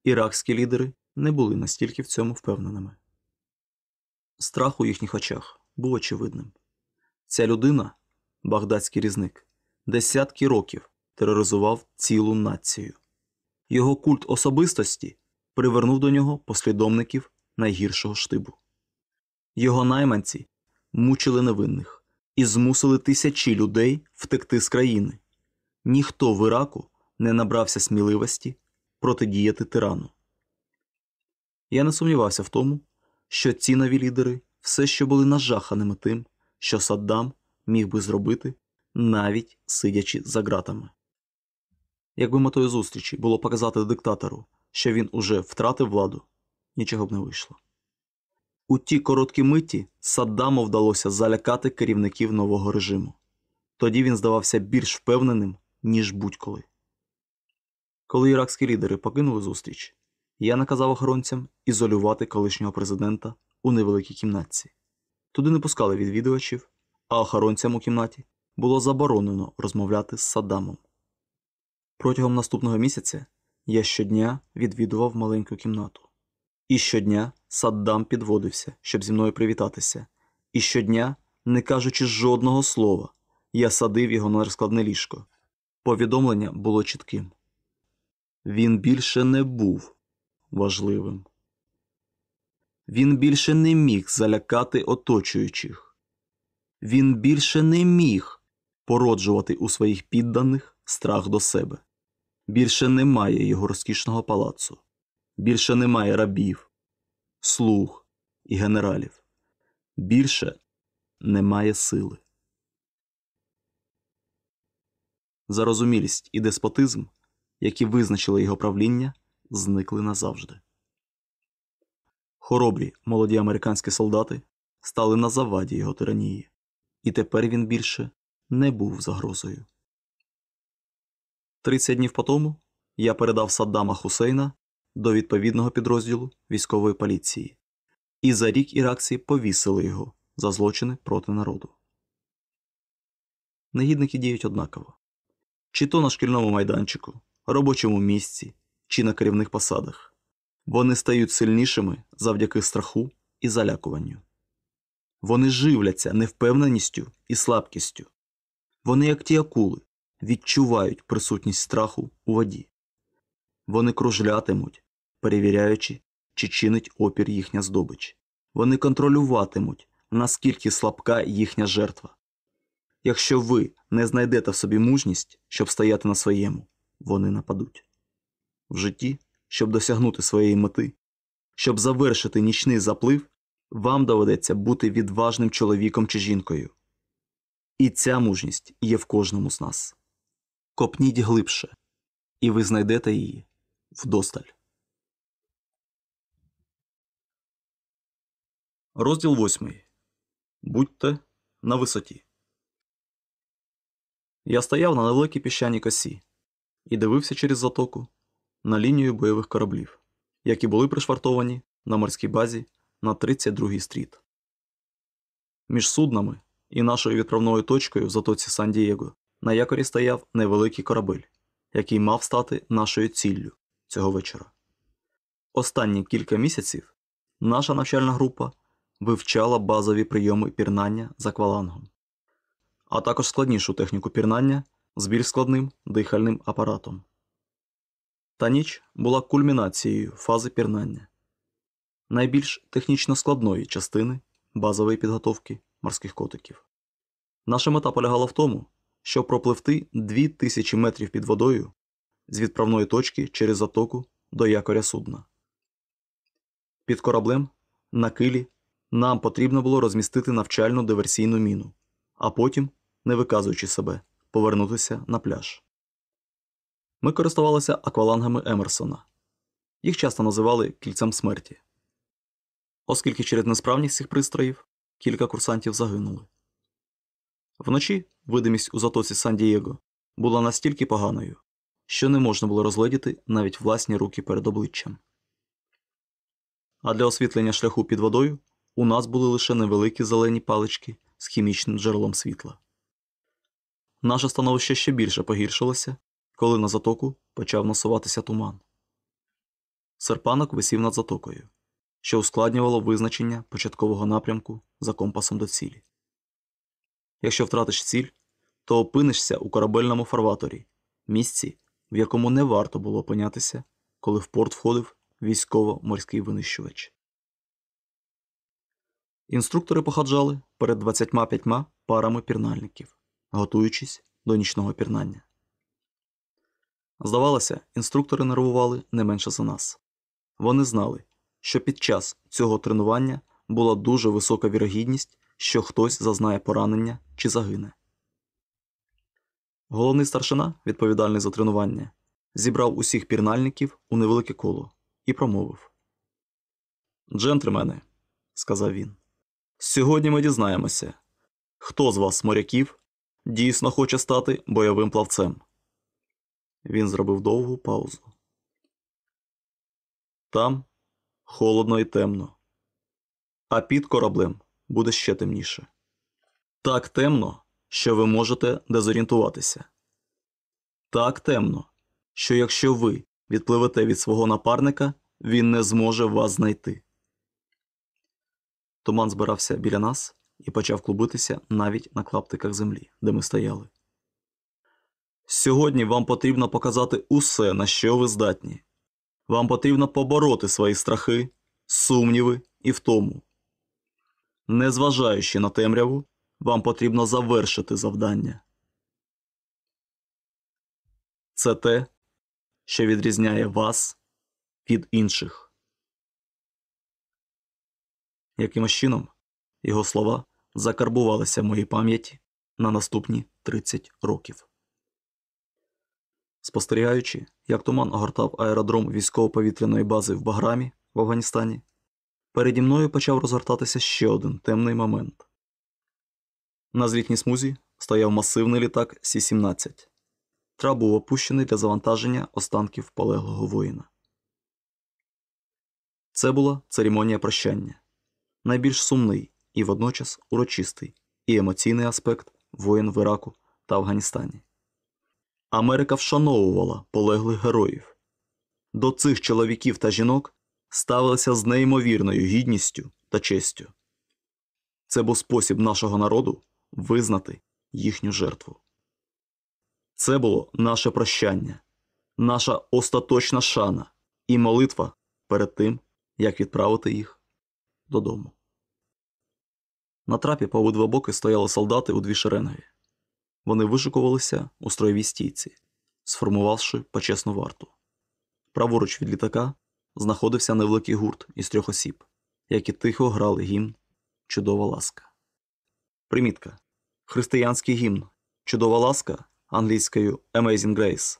іракські лідери не були настільки в цьому впевненими. Страх у їхніх очах був очевидним. Ця людина, багдадський різник, десятки років тероризував цілу націю. Його культ особистості привернув до нього послідовників найгіршого штибу. Його найманці мучили невинних і змусили тисячі людей втекти з країни. Ніхто в Іраку не набрався сміливості протидіяти тирану. Я не сумнівався в тому, що ці нові лідери все ще були нажаханими тим, що Саддам міг би зробити, навіть сидячи за ґратами. Якби метою зустрічі було показати диктатору, що він уже втратив владу, нічого б не вийшло. У ті короткі миті Саддаму вдалося залякати керівників нового режиму. Тоді він здавався більш впевненим, ніж будь-коли. Коли іракські лідери покинули зустріч, я наказав охоронцям ізолювати колишнього президента у невеликій кімнатці. Туди не пускали відвідувачів, а охоронцям у кімнаті було заборонено розмовляти з Саддамом. Протягом наступного місяця я щодня відвідував маленьку кімнату. І щодня Саддам підводився, щоб зі мною привітатися, і щодня Не кажучи жодного слова, я садив його на розкладне ліжко. Повідомлення було чітким. Він більше не був важливим. Він більше не міг залякати оточуючих. Він більше не міг породжувати у своїх підданих страх до себе. Більше немає його розкішного палацу. Більше немає рабів, слуг і генералів. Більше немає сили. Зарозумілість і деспотизм, які визначили його правління, зникли назавжди. Хоробрі молоді американські солдати стали на заваді його тиранії, і тепер він більше не був загрозою. Тридцять днів потому я передав Саддама Хусейна до відповідного підрозділу військової поліції, і за рік іракці повісили його за злочини проти народу. Негідники діють однаково чи то на шкільному майданчику, робочому місці, чи на керівних посадах. Вони стають сильнішими завдяки страху і залякуванню. Вони живляться невпевненістю і слабкістю. Вони, як ті акули, відчувають присутність страху у воді. Вони кружлятимуть, перевіряючи, чи чинить опір їхня здобич. Вони контролюватимуть, наскільки слабка їхня жертва. Якщо ви не знайдете в собі мужність, щоб стояти на своєму, вони нападуть. В житті, щоб досягнути своєї мети, щоб завершити нічний заплив, вам доведеться бути відважним чоловіком чи жінкою. І ця мужність є в кожному з нас. Копніть глибше, і ви знайдете її вдосталь. Розділ 8. Будьте на висоті. Я стояв на невеликій піщаній косі і дивився через затоку на лінію бойових кораблів, які були пришвартовані на морській базі на 32-й стріт. Між суднами і нашою відправною точкою в затоці Сан-Дієго на якорі стояв невеликий корабель, який мав стати нашою ціллю цього вечора. Останні кілька місяців наша навчальна група вивчала базові прийоми пірнання з аквалангом, а також складнішу техніку пірнання з більш складним дихальним апаратом. Та ніч була кульмінацією фази пірнання, найбільш технічно складної частини базової підготовки морських котиків. Наша мета полягала в тому, щоб пропливти 2000 метрів під водою з відправної точки через затоку до якоря судна. Під кораблем на килі нам потрібно було розмістити навчальну диверсійну міну, а потім, не виказуючи себе, повернутися на пляж. Ми користувалися аквалангами Емерсона. Їх часто називали кільцем смерті. Оскільки через несправність цих пристроїв кілька курсантів загинули. Вночі видимість у затоці Сан-Дієго була настільки поганою, що не можна було розгледіти навіть власні руки перед обличчям. А для освітлення шляху під водою у нас були лише невеликі зелені палички з хімічним джерелом світла. Наше становище ще більше погіршилося, коли на затоку почав насуватися туман. Серпанок висів над затокою, що ускладнювало визначення початкового напрямку за компасом до цілі. Якщо втратиш ціль, то опинишся у корабельному фарваторі, місці, в якому не варто було опинятися, коли в порт входив військово-морський винищувач. Інструктори походжали перед 25 парами пірнальників, готуючись до нічного пірнання. Здавалося, інструктори нервували не менше за нас. Вони знали, що під час цього тренування була дуже висока вірогідність, що хтось зазнає поранення чи загине. Головний старшина, відповідальний за тренування, зібрав усіх пірнальників у невелике коло і промовив Джентльмени, сказав він, сьогодні ми дізнаємося, хто з вас, моряків, дійсно хоче стати бойовим плавцем. Він зробив довгу паузу. Там холодно і темно, а під кораблем буде ще темніше. Так темно, що ви можете дезорієнтуватися. Так темно, що якщо ви відпливете від свого напарника, він не зможе вас знайти. Туман збирався біля нас і почав клубитися навіть на клаптиках землі, де ми стояли. Сьогодні вам потрібно показати усе, на що ви здатні. Вам потрібно побороти свої страхи, сумніви і втому. Незважаючи на темряву, вам потрібно завершити завдання. Це те, що відрізняє вас від інших. Якимось чином його слова закарбувалися в моїй пам'яті на наступні 30 років. Спостерігаючи, як туман огортав аеродром військово-повітряної бази в Баграмі в Афганістані, переді мною почав розгортатися ще один темний момент. На злітній смузі стояв масивний літак Сі-17. Трап був опущений для завантаження останків полеглого воїна. Це була церемонія прощання, найбільш сумний і водночас урочистий і емоційний аспект воїн в Іраку та Афганістані. Америка вшановувала полеглих героїв. До цих чоловіків та жінок ставилися з неймовірною гідністю та честю. Це був спосіб нашого народу визнати їхню жертву. Це було наше прощання, наша остаточна шана і молитва перед тим, як відправити їх додому. На трапі по обидва боки стояли солдати у дві шеренги. Вони вишикувалися у строєвій стійці, сформувавши почесну варту. Праворуч від літака знаходився невеликий гурт із трьох осіб, які тихо грали гімн Чудова ласка. Примітка. Християнський гімн Чудова ласка англійською Amazing Grace,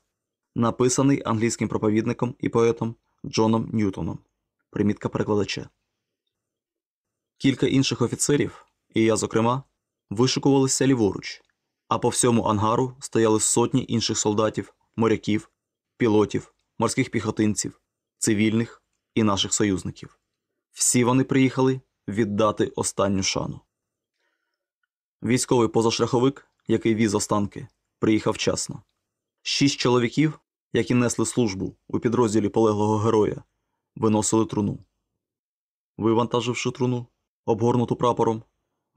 написаний англійським проповідником і поетом Джоном Ньютоном. Примітка перекладача. Кілька інших офіцерів, і я, зокрема, вишикувалися ліворуч, а по всьому ангару стояли сотні інших солдатів, моряків, пілотів, морських піхотинців, цивільних і наших союзників. Всі вони приїхали віддати останню шану. Військовий позашляховик, який віз останки, приїхав вчасно. Шість чоловіків, які несли службу у підрозділі полеглого героя, виносили труну. Вивантаживши труну, обгорнуту прапором,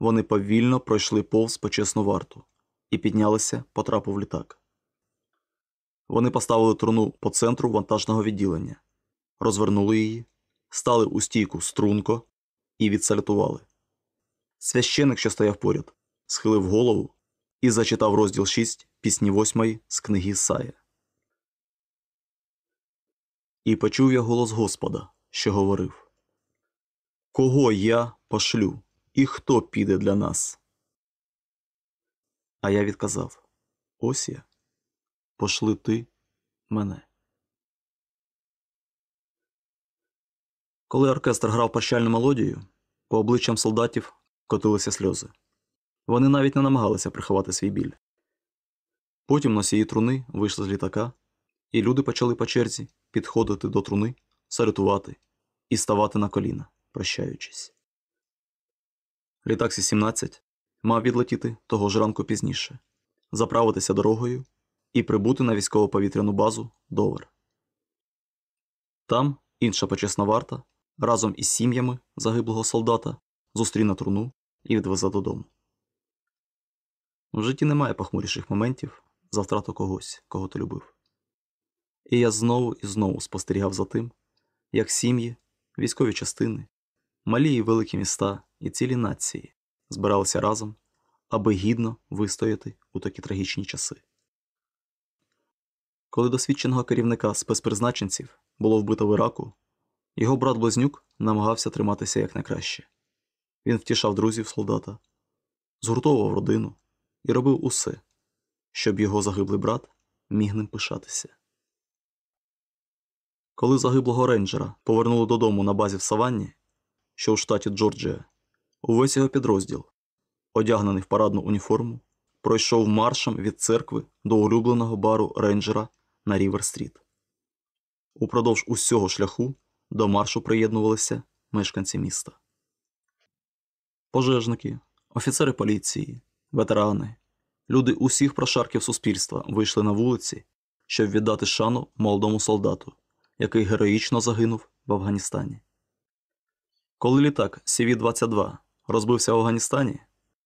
вони повільно пройшли повз почесну варту і піднялися по трапу в літак. Вони поставили труну по центру вантажного відділення, розвернули її, стали у стійку струнко і відсалютували. Священик, що стояв поряд, схилив голову і зачитав розділ 6 пісні 8 з книги Ісая. І почув я голос Господа, що говорив Кого я пошлю, і хто піде для нас? А я відказав Ось я, пошли ти мене. Коли оркестр грав прощальну мелодію, по обличчям солдатів котилися сльози. Вони навіть не намагалися приховати свій біль. Потім носії труни вийшли з літака, і люди почали по черзі підходити до труни, салютувати і ставати на коліна, прощаючись. Літак Сі-17 мав відлетіти того ж ранку пізніше, заправитися дорогою і прибути на військово-повітряну базу Довер. Там інша почесна варта разом із сім'ями загиблого солдата зустріне труну і відвезе додому. В житті немає похмуріших моментів за втрату когось, кого ти любив. І я знову і знову спостерігав за тим, як сім'ї, військові частини, малі і великі міста і цілі нації збиралися разом, аби гідно вистояти у такі трагічні часи. Коли досвідченого керівника спецпризначенців було вбито в Іраку, його брат Близнюк намагався триматися якнайкраще. Він втішав друзів солдата, згуртовував родину і робив усе, щоб його загиблий брат міг ним пишатися. Коли загиблого рейнджера повернули додому на базі в Саванні, що у штаті Джорджія, увесь його підрозділ, одягнений в парадну уніформу, пройшов маршем від церкви до улюбленого бару рейнджера на Рівер-стріт. Упродовж усього шляху до маршу приєднувалися мешканці міста. Пожежники, офіцери поліції, ветерани, люди усіх прошарків суспільства вийшли на вулиці, щоб віддати шану молодому солдату, який героїчно загинув в Афганістані. Коли літак CV-22 розбився в Афганістані,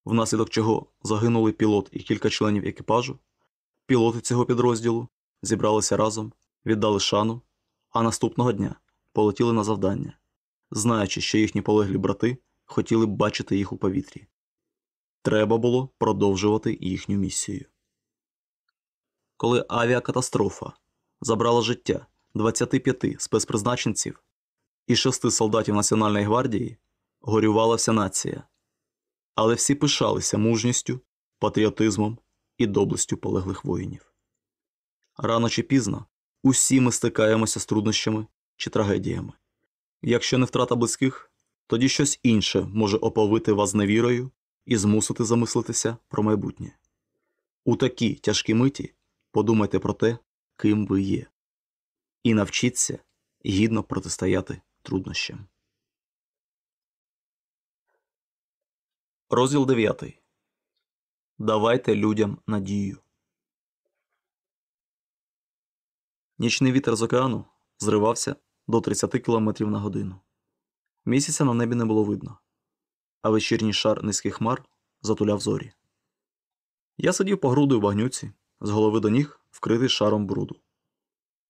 внаслідок чого загинули пілот і кілька членів екіпажу, пілоти цього підрозділу зібралися разом, віддали шану, а наступного дня полетіли на завдання, знаючи, що їхні полеглі брати хотіли б бачити їх у повітрі. Треба було продовжувати їхню місію. Коли авіакатастрофа забрала життя 25 спецпризначенців і 6 солдатів Національної гвардії, горювала вся нація, але всі пишалися мужністю, патріотизмом і доблестю полеглих воїнів. Рано чи пізно усі ми стикаємося з труднощами чи трагедіями. Якщо не втрата близьких, тоді щось інше може оповити вас невірою і змусити замислитися про майбутнє. У такі тяжкі миті подумайте про те, ким ви є, і навчіться гідно протистояти труднощам. Розділ 9. Давайте людям надію. Нічний вітер з океану зривався до 30 км на годину. Місяця на небі не було видно, а вечірній шар низьких хмар затуляв зорі. Я сидів по груди в багнюці, з голови до ніг вкритий шаром бруду.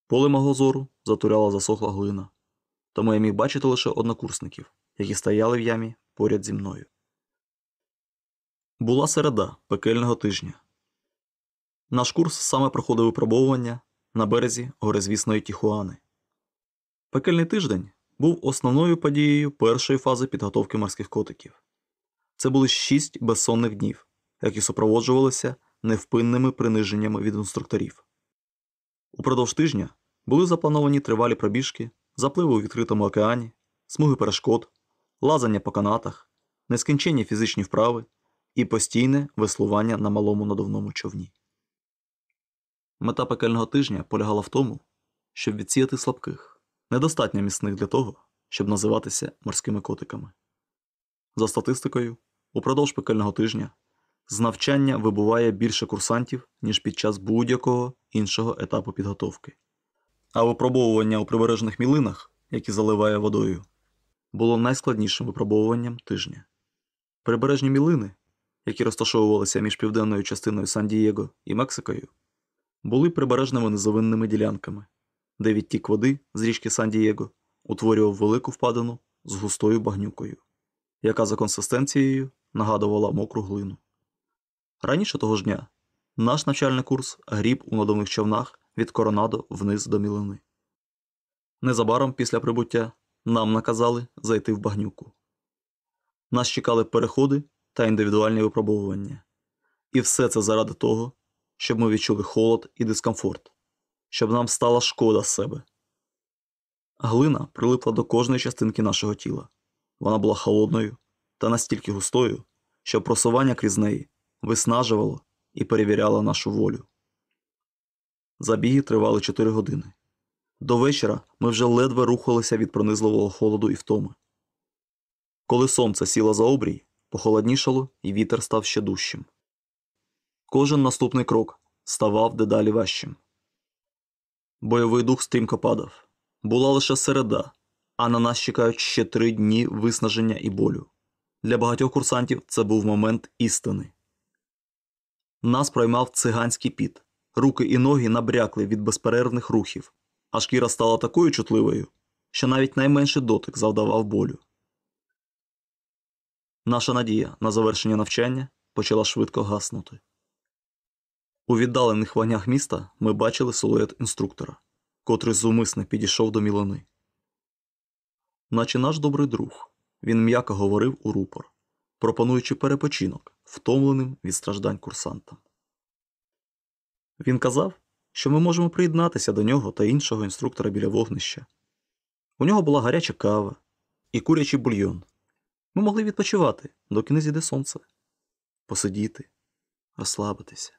Поле мого зору затуляла засохла глина, тому я міг бачити лише однокурсників, які стояли в ямі поряд зі мною. Була середа пекельного тижня. Наш курс саме проходив випробовування на березі горизвісної Тіхуани. Пекельний тиждень був основною подією першої фази підготовки морських котиків. Це були шість безсонних днів, які супроводжувалися невпинними приниженнями від інструкторів. Упродовж тижня були заплановані тривалі пробіжки, запливи у відкритому океані, смуги перешкод, лазання по канатах, нескінченні фізичні вправи і постійне веслування на малому надувному човні. Мета пекельного тижня полягала в тому, щоб відсіяти слабких, недостатньо міцних для того, щоб називатися морськими котиками. За статистикою, упродовж пекельного тижня з навчання вибуває більше курсантів, ніж під час будь-якого іншого етапу підготовки. А випробовування у прибережних мілинах, які заливає водою, було найскладнішим випробовуванням тижня. Прибережні мілини, які розташовувалися між південною частиною Сан-Дієго і Мексикою, були прибережними низовинними ділянками, де відтік води з річки Сан-Дієго утворював велику впадину з густою багнюкою, яка за консистенцією нагадувала мокру глину. Раніше того ж дня наш навчальний курс гріб у надувних човнах від Коронадо вниз до мілини. Незабаром після прибуття нам наказали зайти в багнюку. Нас чекали переходи та індивідуальні випробовування. І все це заради того, щоб ми відчули холод і дискомфорт, щоб нам стала шкода себе. Глина прилипла до кожної частинки нашого тіла. Вона була холодною та настільки густою, що просування крізь неї виснажувало і перевіряло нашу волю. Забіги тривали 4 години. До вечора ми вже ледве рухалися від пронизливого холоду і втоми. Коли сонце сіло за обрій, похолоднішало і вітер став ще дужчим. Кожен наступний крок ставав дедалі важчим. Бойовий дух стрімко падав. Була лише середа, а на нас чекають ще три дні виснаження і болю. Для багатьох курсантів це був момент істини. Нас проймав циганський піт. Руки і ноги набрякли від безперервних рухів, а шкіра стала такою чутливою, що навіть найменший дотик завдавав болю. Наша надія на завершення навчання почала швидко гаснути. У віддалених вогнях міста ми бачили силует інструктора, котрий зумисне підійшов до мілини. Наче наш добрий друг, він м'яко говорив у рупор, пропонуючи перепочинок втомленим від страждань курсантам. Він казав, що ми можемо приєднатися до нього та іншого інструктора біля вогнища. У нього була гаряча кава і курячий бульйон. Ми могли відпочивати, доки не зійде сонце, посидіти, розслабитися.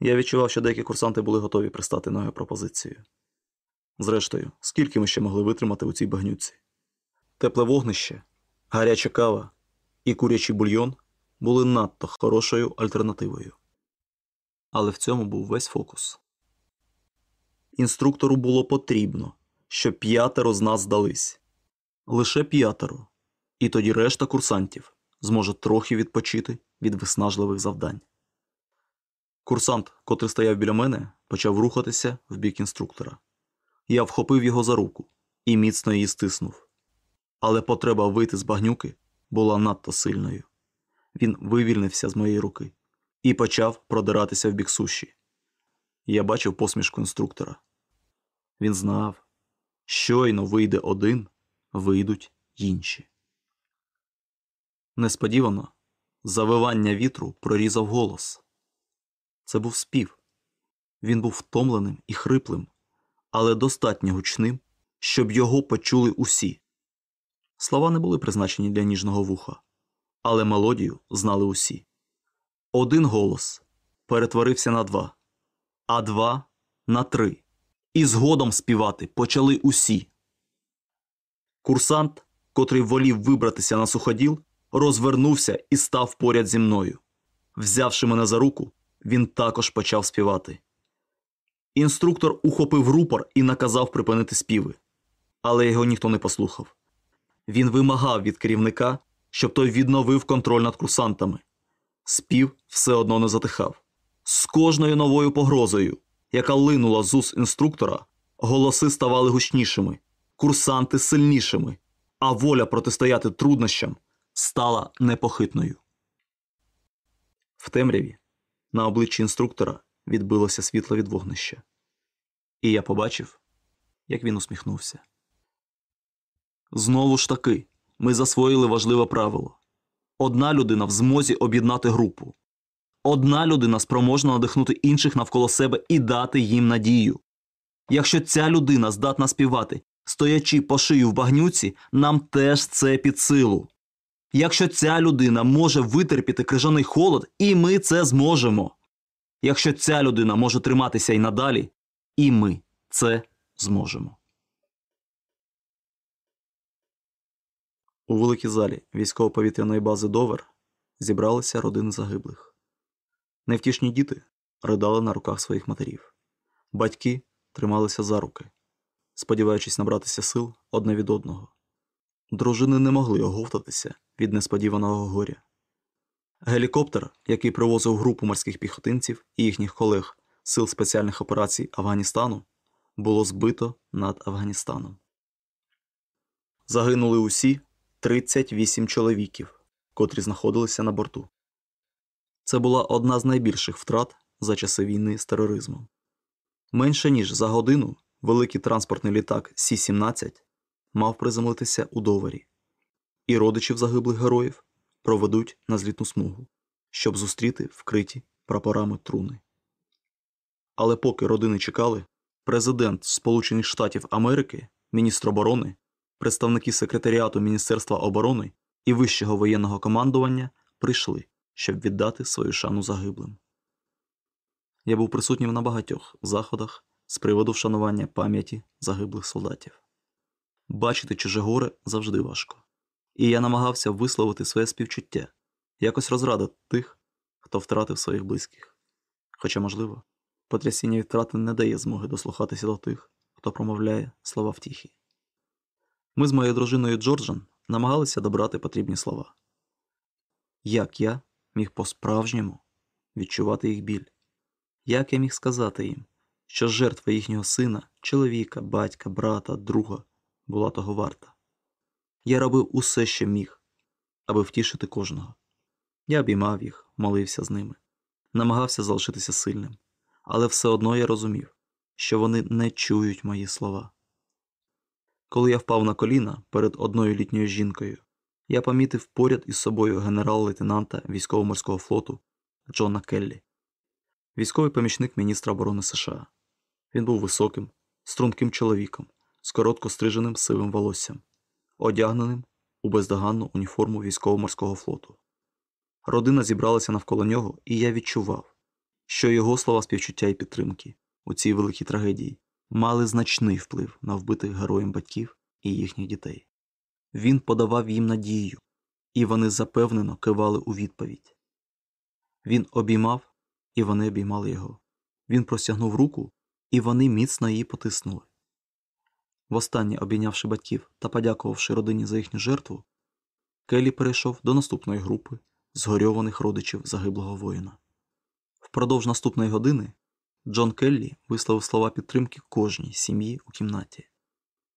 Я відчував, що деякі курсанти були готові пристати на його пропозицію. Зрештою, скільки ми ще могли витримати у цій багнюці? Тепле вогнище, гаряча кава і курячий бульйон були надто хорошою альтернативою. Але в цьому був весь фокус. Інструктору було потрібно, щоб п'ятеро з нас здались. Лише п'ятеро. І тоді решта курсантів зможе трохи відпочити від виснажливих завдань. Курсант, котрий стояв біля мене, почав рухатися в бік інструктора. Я вхопив його за руку і міцно її стиснув. Але потреба вийти з багнюки була надто сильною. Він вивільнився з моєї руки і почав продиратися в бік суші. Я бачив посмішку інструктора. Він знав, щойно вийде один, вийдуть інші. Несподівано завивання вітру прорізав голос. Це був спів. Він був втомленим і хриплим, але достатньо гучним, щоб його почули усі. Слова не були призначені для ніжного вуха, але мелодію знали усі. Один голос перетворився на два, а два на три. І згодом співати почали усі. Курсант, котрий волів вибратися на суходіл, розвернувся і став поряд зі мною. Взявши мене за руку, він також почав співати. Інструктор ухопив рупор і наказав припинити співи, але його ніхто не послухав. Він вимагав від керівника, щоб той відновив контроль над курсантами. Спів все одно не затихав. З кожною новою погрозою, яка линула з уст інструктора, голоси ставали гучнішими, курсанти сильнішими, а воля протистояти труднощам стала непохитною. В темряві на обличчі інструктора відбилося світло від вогнища. І я побачив, як він усміхнувся. Знову ж таки, ми засвоїли важливе правило. Одна людина в змозі об'єднати групу. Одна людина спроможна надихнути інших навколо себе і дати їм надію. Якщо ця людина здатна співати, стоячи по шию в багнюці, нам теж це під силу. Якщо ця людина може витерпіти крижаний холод, і ми це зможемо. Якщо ця людина може триматися і надалі, і ми це зможемо. У великій залі військово-повітряної бази Довер зібралися родини загиблих. Невтішні діти ридали на руках своїх матерів. Батьки трималися за руки, сподіваючись набратися сил одне від одного. Дружини не могли оговтатися від несподіваного горя. Гелікоптер, який привозив групу морських піхотинців і їхніх колег Сил спеціальних операцій Афганістану, було збито над Афганістаном. Загинули усі 38 чоловіків, котрі знаходилися на борту. Це була одна з найбільших втрат за часи війни з тероризмом. Менше ніж за годину великий транспортний літак Сі-17 мав приземлитися у довері, і родичів загиблих героїв проведуть на злітну смугу, щоб зустріти вкриті прапорами труни. Але поки родини чекали, президент Сполучених Штатів Америки, міністр оборони, представники секретаріату Міністерства оборони і вищого воєнного командування прийшли, щоб віддати свою шану загиблим. Я був присутнім на багатьох заходах з приводу вшанування пам'яті загиблих солдатів. Бачити чуже горе завжди важко, і я намагався висловити своє співчуття, якось розрадити тих, хто втратив своїх близьких. Хоча, можливо, потрясіння від втрати не дає змоги дослухатися до тих, хто промовляє слова втіхи. Ми з моєю дружиною Джорджан намагалися добрати потрібні слова. Як я міг по-справжньому відчувати їх біль? Як я міг сказати їм, що жертва їхнього сина, чоловіка, батька, брата, друга була того варта? Я робив усе, що міг, аби втішити кожного. Я обіймав їх, молився з ними, намагався залишитися сильним, але все одно я розумів, що вони не чують мої слова. Коли я впав на коліна перед одною літньою жінкою, я помітив поряд із собою генерал-лейтенанта військово-морського флоту Джона Келлі, військовий помічник міністра оборони США. Він був високим, струнким чоловіком з коротко стриженим сивим волоссям, одягненим у бездоганну уніформу військово-морського флоту. Родина зібралася навколо нього, і я відчував, що його слова співчуття і підтримки у цій великій трагедії мали значний вплив на вбитих героям батьків і їхніх дітей. Він подавав їм надію, і вони запевнено кивали у відповідь. Він обіймав, і вони обіймали його. Він простягнув руку, і вони міцно її потиснули. Востаннє обійнявши батьків та подякувавши родині за їхню жертву, Келлі перейшов до наступної групи згорьованих родичів загиблого воїна. Впродовж наступної години Джон Келлі висловив слова підтримки кожній сім'ї у кімнаті.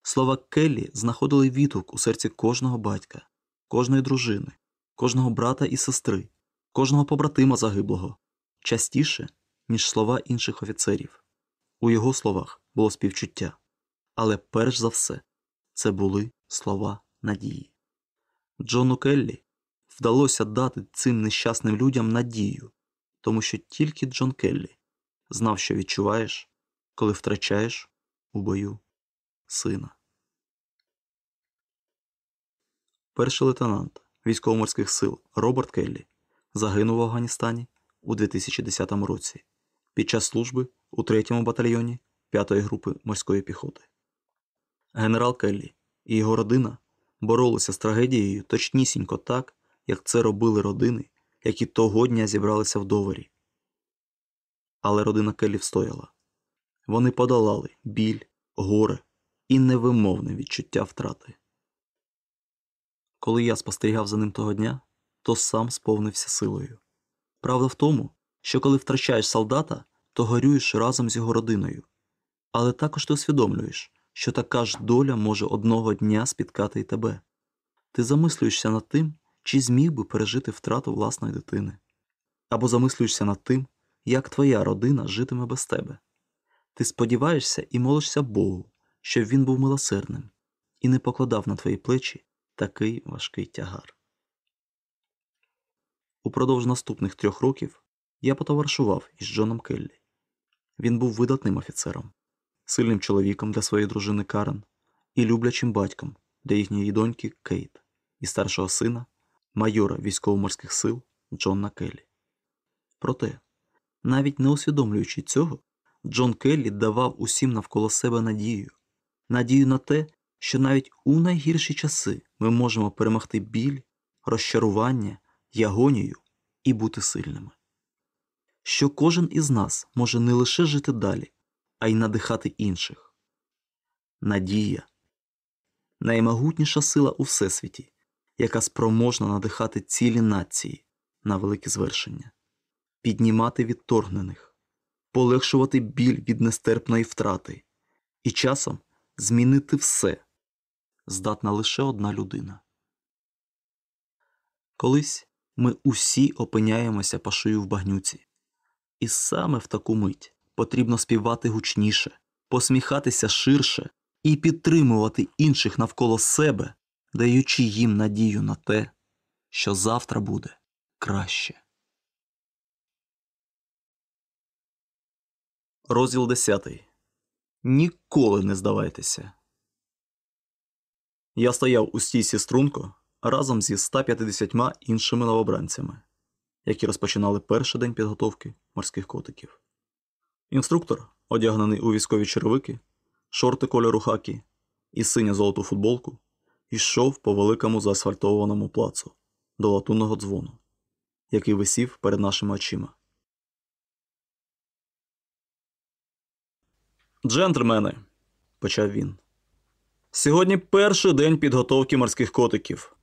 Слова Келлі знаходили відгук у серці кожного батька, кожної дружини, кожного брата і сестри, кожного побратима загиблого, частіше, ніж слова інших офіцерів. У його словах було співчуття, але перш за все це були слова надії. Джону Келлі вдалося дати цим нещасним людям надію, тому що тільки Джон Келлі знав, що відчуваєш, коли втрачаєш у бою сина. Перший лейтенант військово-морських сил Роберт Келлі загинув в Афганістані у 2010 році під час служби у 3-му батальйоні 5-ї групи морської піхоти. Генерал Келлі і його родина боролися з трагедією точнісінько так, як це робили родини, які того дня зібралися в доварі. Але родина Келлі встояла. Вони подолали біль, горе і невимовне відчуття втрати. Коли я спостерігав за ним того дня, то сам сповнився силою. Правда в тому, що коли втрачаєш солдата, то горюєш разом з його родиною. Але також ти усвідомлюєш, що така ж доля може одного дня спіткати і тебе. Ти замислюєшся над тим, чи зміг би пережити втрату власної дитини, або замислюєшся над тим, як твоя родина житиме без тебе. Ти сподіваєшся і молишся Богу, щоб він був милосердним і не покладав на твої плечі такий важкий тягар. Упродовж наступних трьох років я потоваришував із Джоном Келлі. Він був видатним офіцером, сильним чоловіком для своєї дружини Карен і люблячим батьком для їхньої доньки Кейт і старшого сина, майора військово-морських сил Джона Келлі. Проте, навіть не усвідомлюючи цього, Джон Келлі давав усім навколо себе надію, надію на те, що навіть у найгірші часи ми можемо перемогти біль, розчарування й агонію і бути сильними. Що кожен із нас може не лише жити далі, а й надихати інших. Надія наймогутніша сила у всесвіті, яка спроможна надихати цілі нації на великі звершення, піднімати відторгнених, полегшувати біль від нестерпної втрати і часом змінити все здатна лише одна людина. Колись ми усі опиняємося по шию в багнюці, і саме в таку мить потрібно співати гучніше, посміхатися ширше і підтримувати інших навколо себе, даючи їм надію на те, що завтра буде краще. Розділ 10. Ніколи не здавайтеся. Я стояв у стійці струнко разом зі 150 іншими новобранцями, які розпочинали перший день підготовки морських котиків. Інструктор, одягнений у військові черевики, шорти кольору хакі і синьо золоту футболку, йшов по великому заасфальтованому плацу до латунного дзвону, який висів перед нашими очима. Джентльмени, почав він. Сьогодні перший день підготовки морських котиків.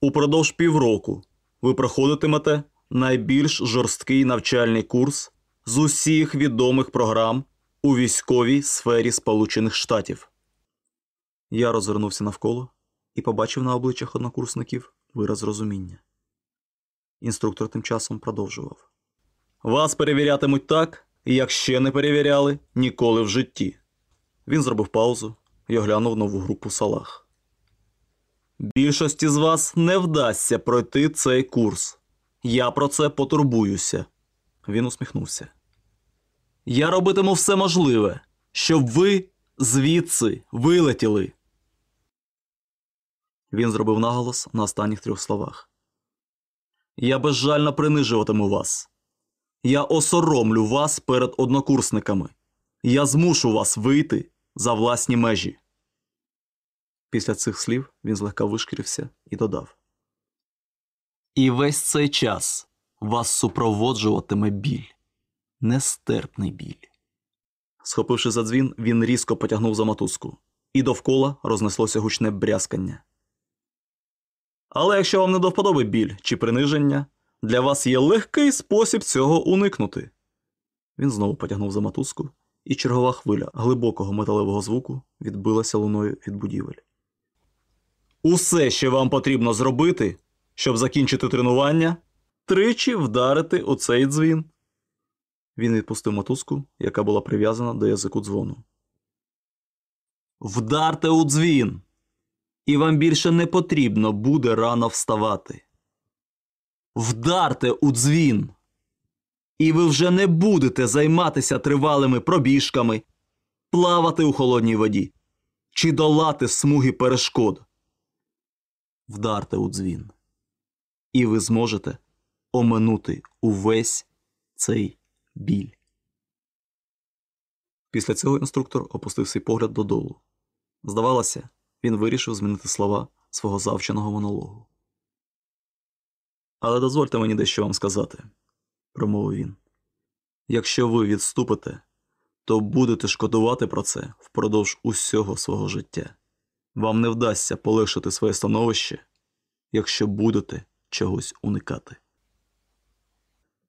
Упродовж півроку ви проходитимете найбільш жорсткий навчальний курс з усіх відомих програм у військовій сфері Сполучених Штатів. Я розвернувся навколо і побачив на обличчях однокурсників вираз розуміння. Інструктор тим часом продовжував: Вас перевірятимуть так, як ще не перевіряли ніколи в житті. Він зробив паузу і оглянув нову групу салах. Більшості з вас не вдасться пройти цей курс. Я про це потурбуюся. Він усміхнувся. Я робитиму все можливе, щоб ви звідси вилетіли. Він зробив наголос на останніх трьох словах. Я безжально принижуватиму вас. Я осоромлю вас перед однокурсниками. Я змушу вас вийти за власні межі. Після цих слів він злегка вишкірився і додав. І весь цей час вас супроводжуватиме біль, нестерпний біль. Схопивши за дзвін, він різко потягнув за мотузку, і довкола рознеслося гучне брязкання. Але якщо вам не до вподоби біль чи приниження, для вас є легкий спосіб цього уникнути. Він знову потягнув за мотузку, і чергова хвиля глибокого металевого звуку відбилася луною від будівель. Усе, що вам потрібно зробити, щоб закінчити тренування, тричі вдарити у цей дзвін. Він відпустив мотузку, яка була прив'язана до язику дзвону. Вдарте у дзвін, і вам більше не потрібно буде рано вставати. Вдарте у дзвін, і ви вже не будете займатися тривалими пробіжками, плавати у холодній воді чи долати смуги перешкод. Вдарте у дзвін, і ви зможете оминути увесь цей біль. Після цього інструктор опустив свій погляд додолу. Здавалося, він вирішив змінити слова свого завченого монологу. Але дозвольте мені дещо вам сказати, промовив він. Якщо ви відступите, то будете шкодувати про це впродовж усього свого життя. Вам не вдасться полегшити своє становище, якщо будете чогось уникати.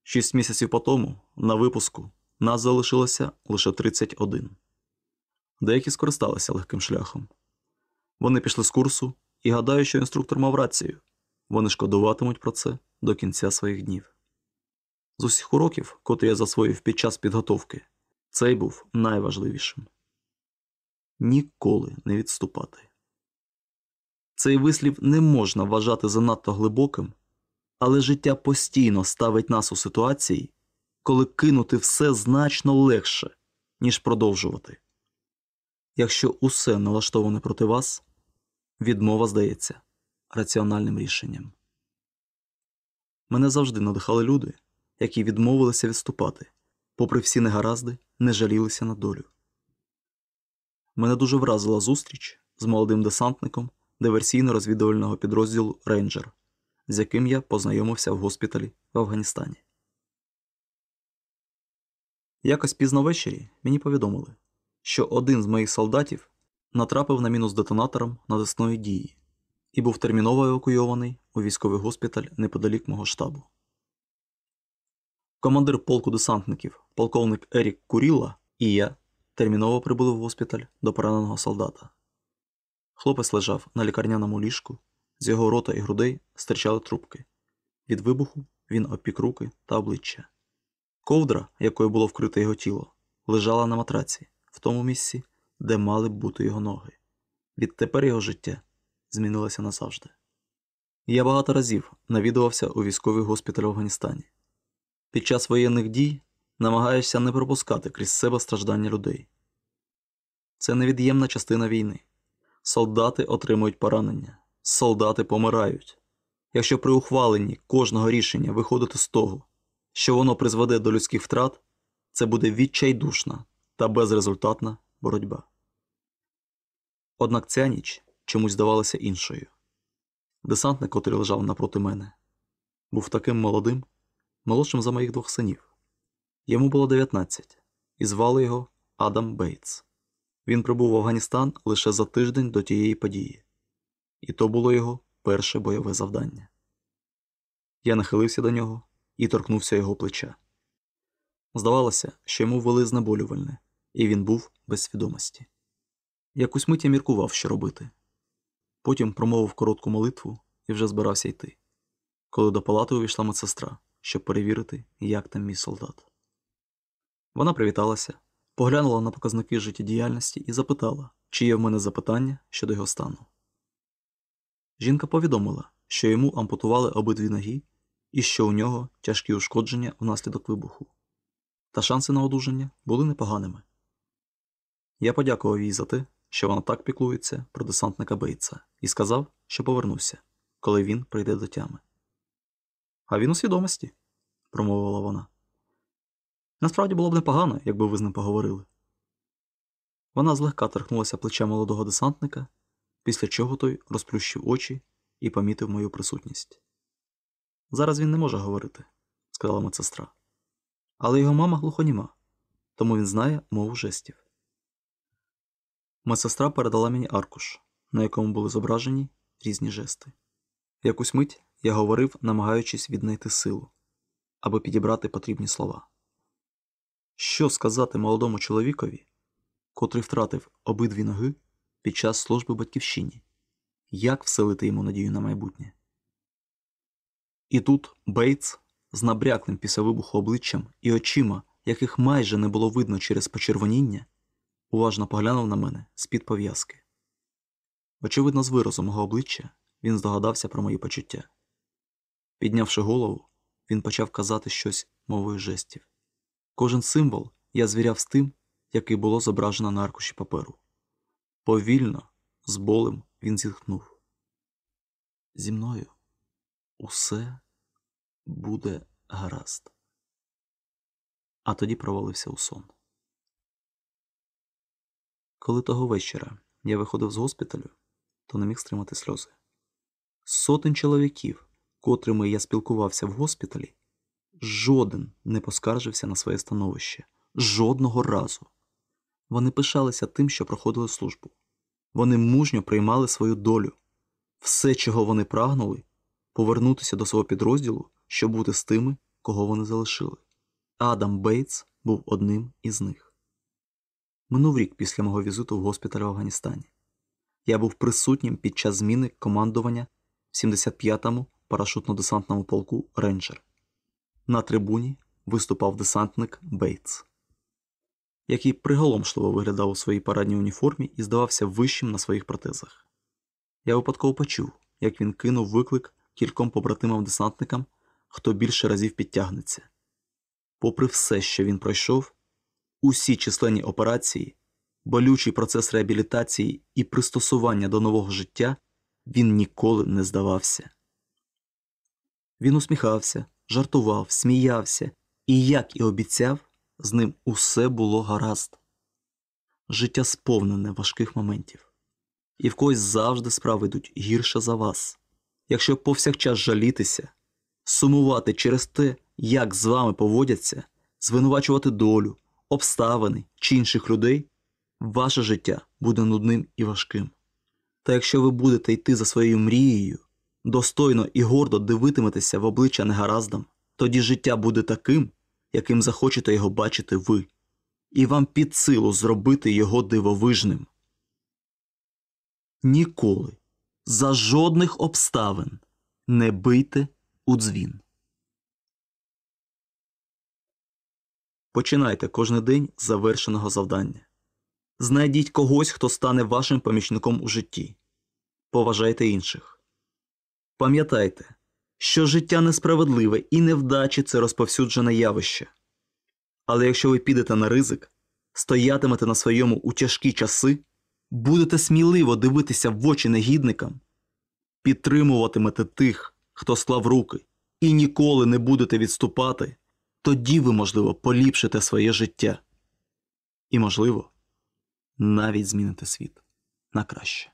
Шість місяців по тому, на випуску, нас залишилося лише 31. Деякі скористалися легким шляхом. Вони пішли з курсу і гадаю, що інструктор мав рацію. Вони шкодуватимуть про це до кінця своїх днів. З усіх уроків, котрі я засвоїв під час підготовки, цей був найважливішим. Ніколи не відступати. Цей вислів не можна вважати занадто глибоким, але життя постійно ставить нас у ситуації, коли кинути все значно легше, ніж продовжувати. Якщо усе налаштоване проти вас, відмова здається раціональним рішенням. Мене завжди надихали люди, які відмовилися відступати, попри всі негаразди, не жалілися на долю. Мене дуже вразила зустріч з молодим десантником диверсійно-розвідувального підрозділу Рейнджер, з яким я познайомився в госпіталі в Афганістані. Якось пізно ввечері мені повідомили, що один з моїх солдатів натрапив на мінус детонатором надисної дії і був терміново евакуйований у військовий госпіталь неподалік мого штабу. Командир полку десантників, полковник Ерік Куріла і я терміново прибули в госпіталь до пораненого солдата. Хлопець лежав на лікарняному ліжку, з його рота і грудей стирчали трубки. Від вибуху він опік руки та обличчя. Ковдра, якою було вкрите його тіло, лежала на матраці, в тому місці, де мали б бути його ноги. Відтепер його життя змінилося назавжди. Я багато разів навідувався у військовий госпіталь в Афганістані. Під час воєнних дій намагаєшся не пропускати крізь себе страждання людей. Це невід'ємна частина війни. Солдати отримують поранення, солдати помирають. Якщо при ухваленні кожного рішення виходити з того, що воно призведе до людських втрат, це буде відчайдушна та безрезультатна боротьба. Однак ця ніч чомусь здавалася іншою. Десантник, котрий лежав напроти мене, був таким молодим, молодшим за моїх двох синів. Йому було 19, і звали його Адам Бейтс. Він прибув в Афганістан лише за тиждень до тієї події, і то було його перше бойове завдання. Я нахилився до нього і торкнувся його плеча. Здавалося, що йому ввели знеболювальне, і він був без свідомості. Якусь мить міркував, що робити. Потім промовив коротку молитву і вже збирався йти, коли до палати увійшла медсестра, щоб перевірити, як там мій солдат. Вона привіталася, поглянула на показники життєдіяльності і запитала, чи є в мене запитання щодо його стану. Жінка повідомила, що йому ампутували обидві ноги і що у нього тяжкі ушкодження внаслідок вибуху, та шанси на одужання були непоганими. Я подякував їй за те, що вона так піклується про десантника Бейтса, і сказав, що повернуся, коли він прийде до тями. А він у свідомості, промовила вона. Насправді було б непогано, якби ви з ним поговорили. Вона злегка торкнулася плеча молодого десантника, після чого той розплющив очі і помітив мою присутність. Зараз він не може говорити, сказала медсестра. Але його мама глухоніма, тому він знає мову жестів. Медсестра передала мені аркуш, на якому були зображені різні жести. Якусь мить я говорив, намагаючись віднайти силу, аби підібрати потрібні слова. Що сказати молодому чоловікові, котрий втратив обидві ноги під час служби батьківщині? Як вселити йому надію на майбутнє? І тут Бейтс з набряклим після вибуху обличчям і очима, яких майже не було видно через почервоніння, уважно поглянув на мене з-під пов'язки. Очевидно, з виразу мого обличчя він здогадався про мої почуття. Піднявши голову, він почав казати щось мовою жестів. Кожен символ я звіряв з тим, який було зображено на аркуші паперу. Повільно, з болем він зітхнув. Зі мною усе буде гаразд. А тоді провалився у сон. Коли того вечора я виходив з госпіталю, то не міг стримати сльози. Сотень чоловіків, котрими я спілкувався в госпіталі, жоден не поскаржився на своє становище. Жодного разу. Вони пишалися тим, що проходили службу. Вони мужньо приймали свою долю. Все, чого вони прагнули, повернутися до свого підрозділу, щоб бути з тими, кого вони залишили. Адам Бейтс був одним із них. Минув рік після мого візиту в госпіталь в Афганістані. Я був присутнім під час зміни командування в 75-му парашутно-десантному полку Рейнджер. На трибуні виступав десантник Бейтс, який приголомшливо виглядав у своїй парадній уніформі і здавався вищим на своїх протезах. Я випадково почув, як він кинув виклик кільком побратимам-десантникам, хто більше разів підтягнеться. Попри все, що він пройшов, усі численні операції, болючий процес реабілітації і пристосування до нового життя, він ніколи не здавався. Він усміхався, жартував, сміявся, і, як і обіцяв, з ним усе було гаразд. Життя сповнене важких моментів, і в когось завжди справи йдуть гірше за вас. Якщо повсякчас жалітися, сумувати через те, як з вами поводяться, звинувачувати долю, обставини чи інших людей, ваше життя буде нудним і важким. Та якщо ви будете йти за своєю мрією, достойно і гордо дивитиметеся в обличчя негараздам, тоді життя буде таким, яким захочете його бачити ви, і вам під силу зробити його дивовижним. Ніколи, за жодних обставин не бийте у дзвін. Починайте кожен день з завершеного завдання. Знайдіть когось, хто стане вашим помічником у житті. Поважайте інших. Пам'ятайте, що життя несправедливе і невдачі це розповсюджене явище. Але якщо ви підете на ризик, стоятимете на своєму у тяжкі часи, будете сміливо дивитися в очі негідникам, підтримуватимете тих, хто склав руки, і ніколи не будете відступати, тоді ви, можливо, поліпшите своє життя. І, можливо, навіть зміните світ на краще.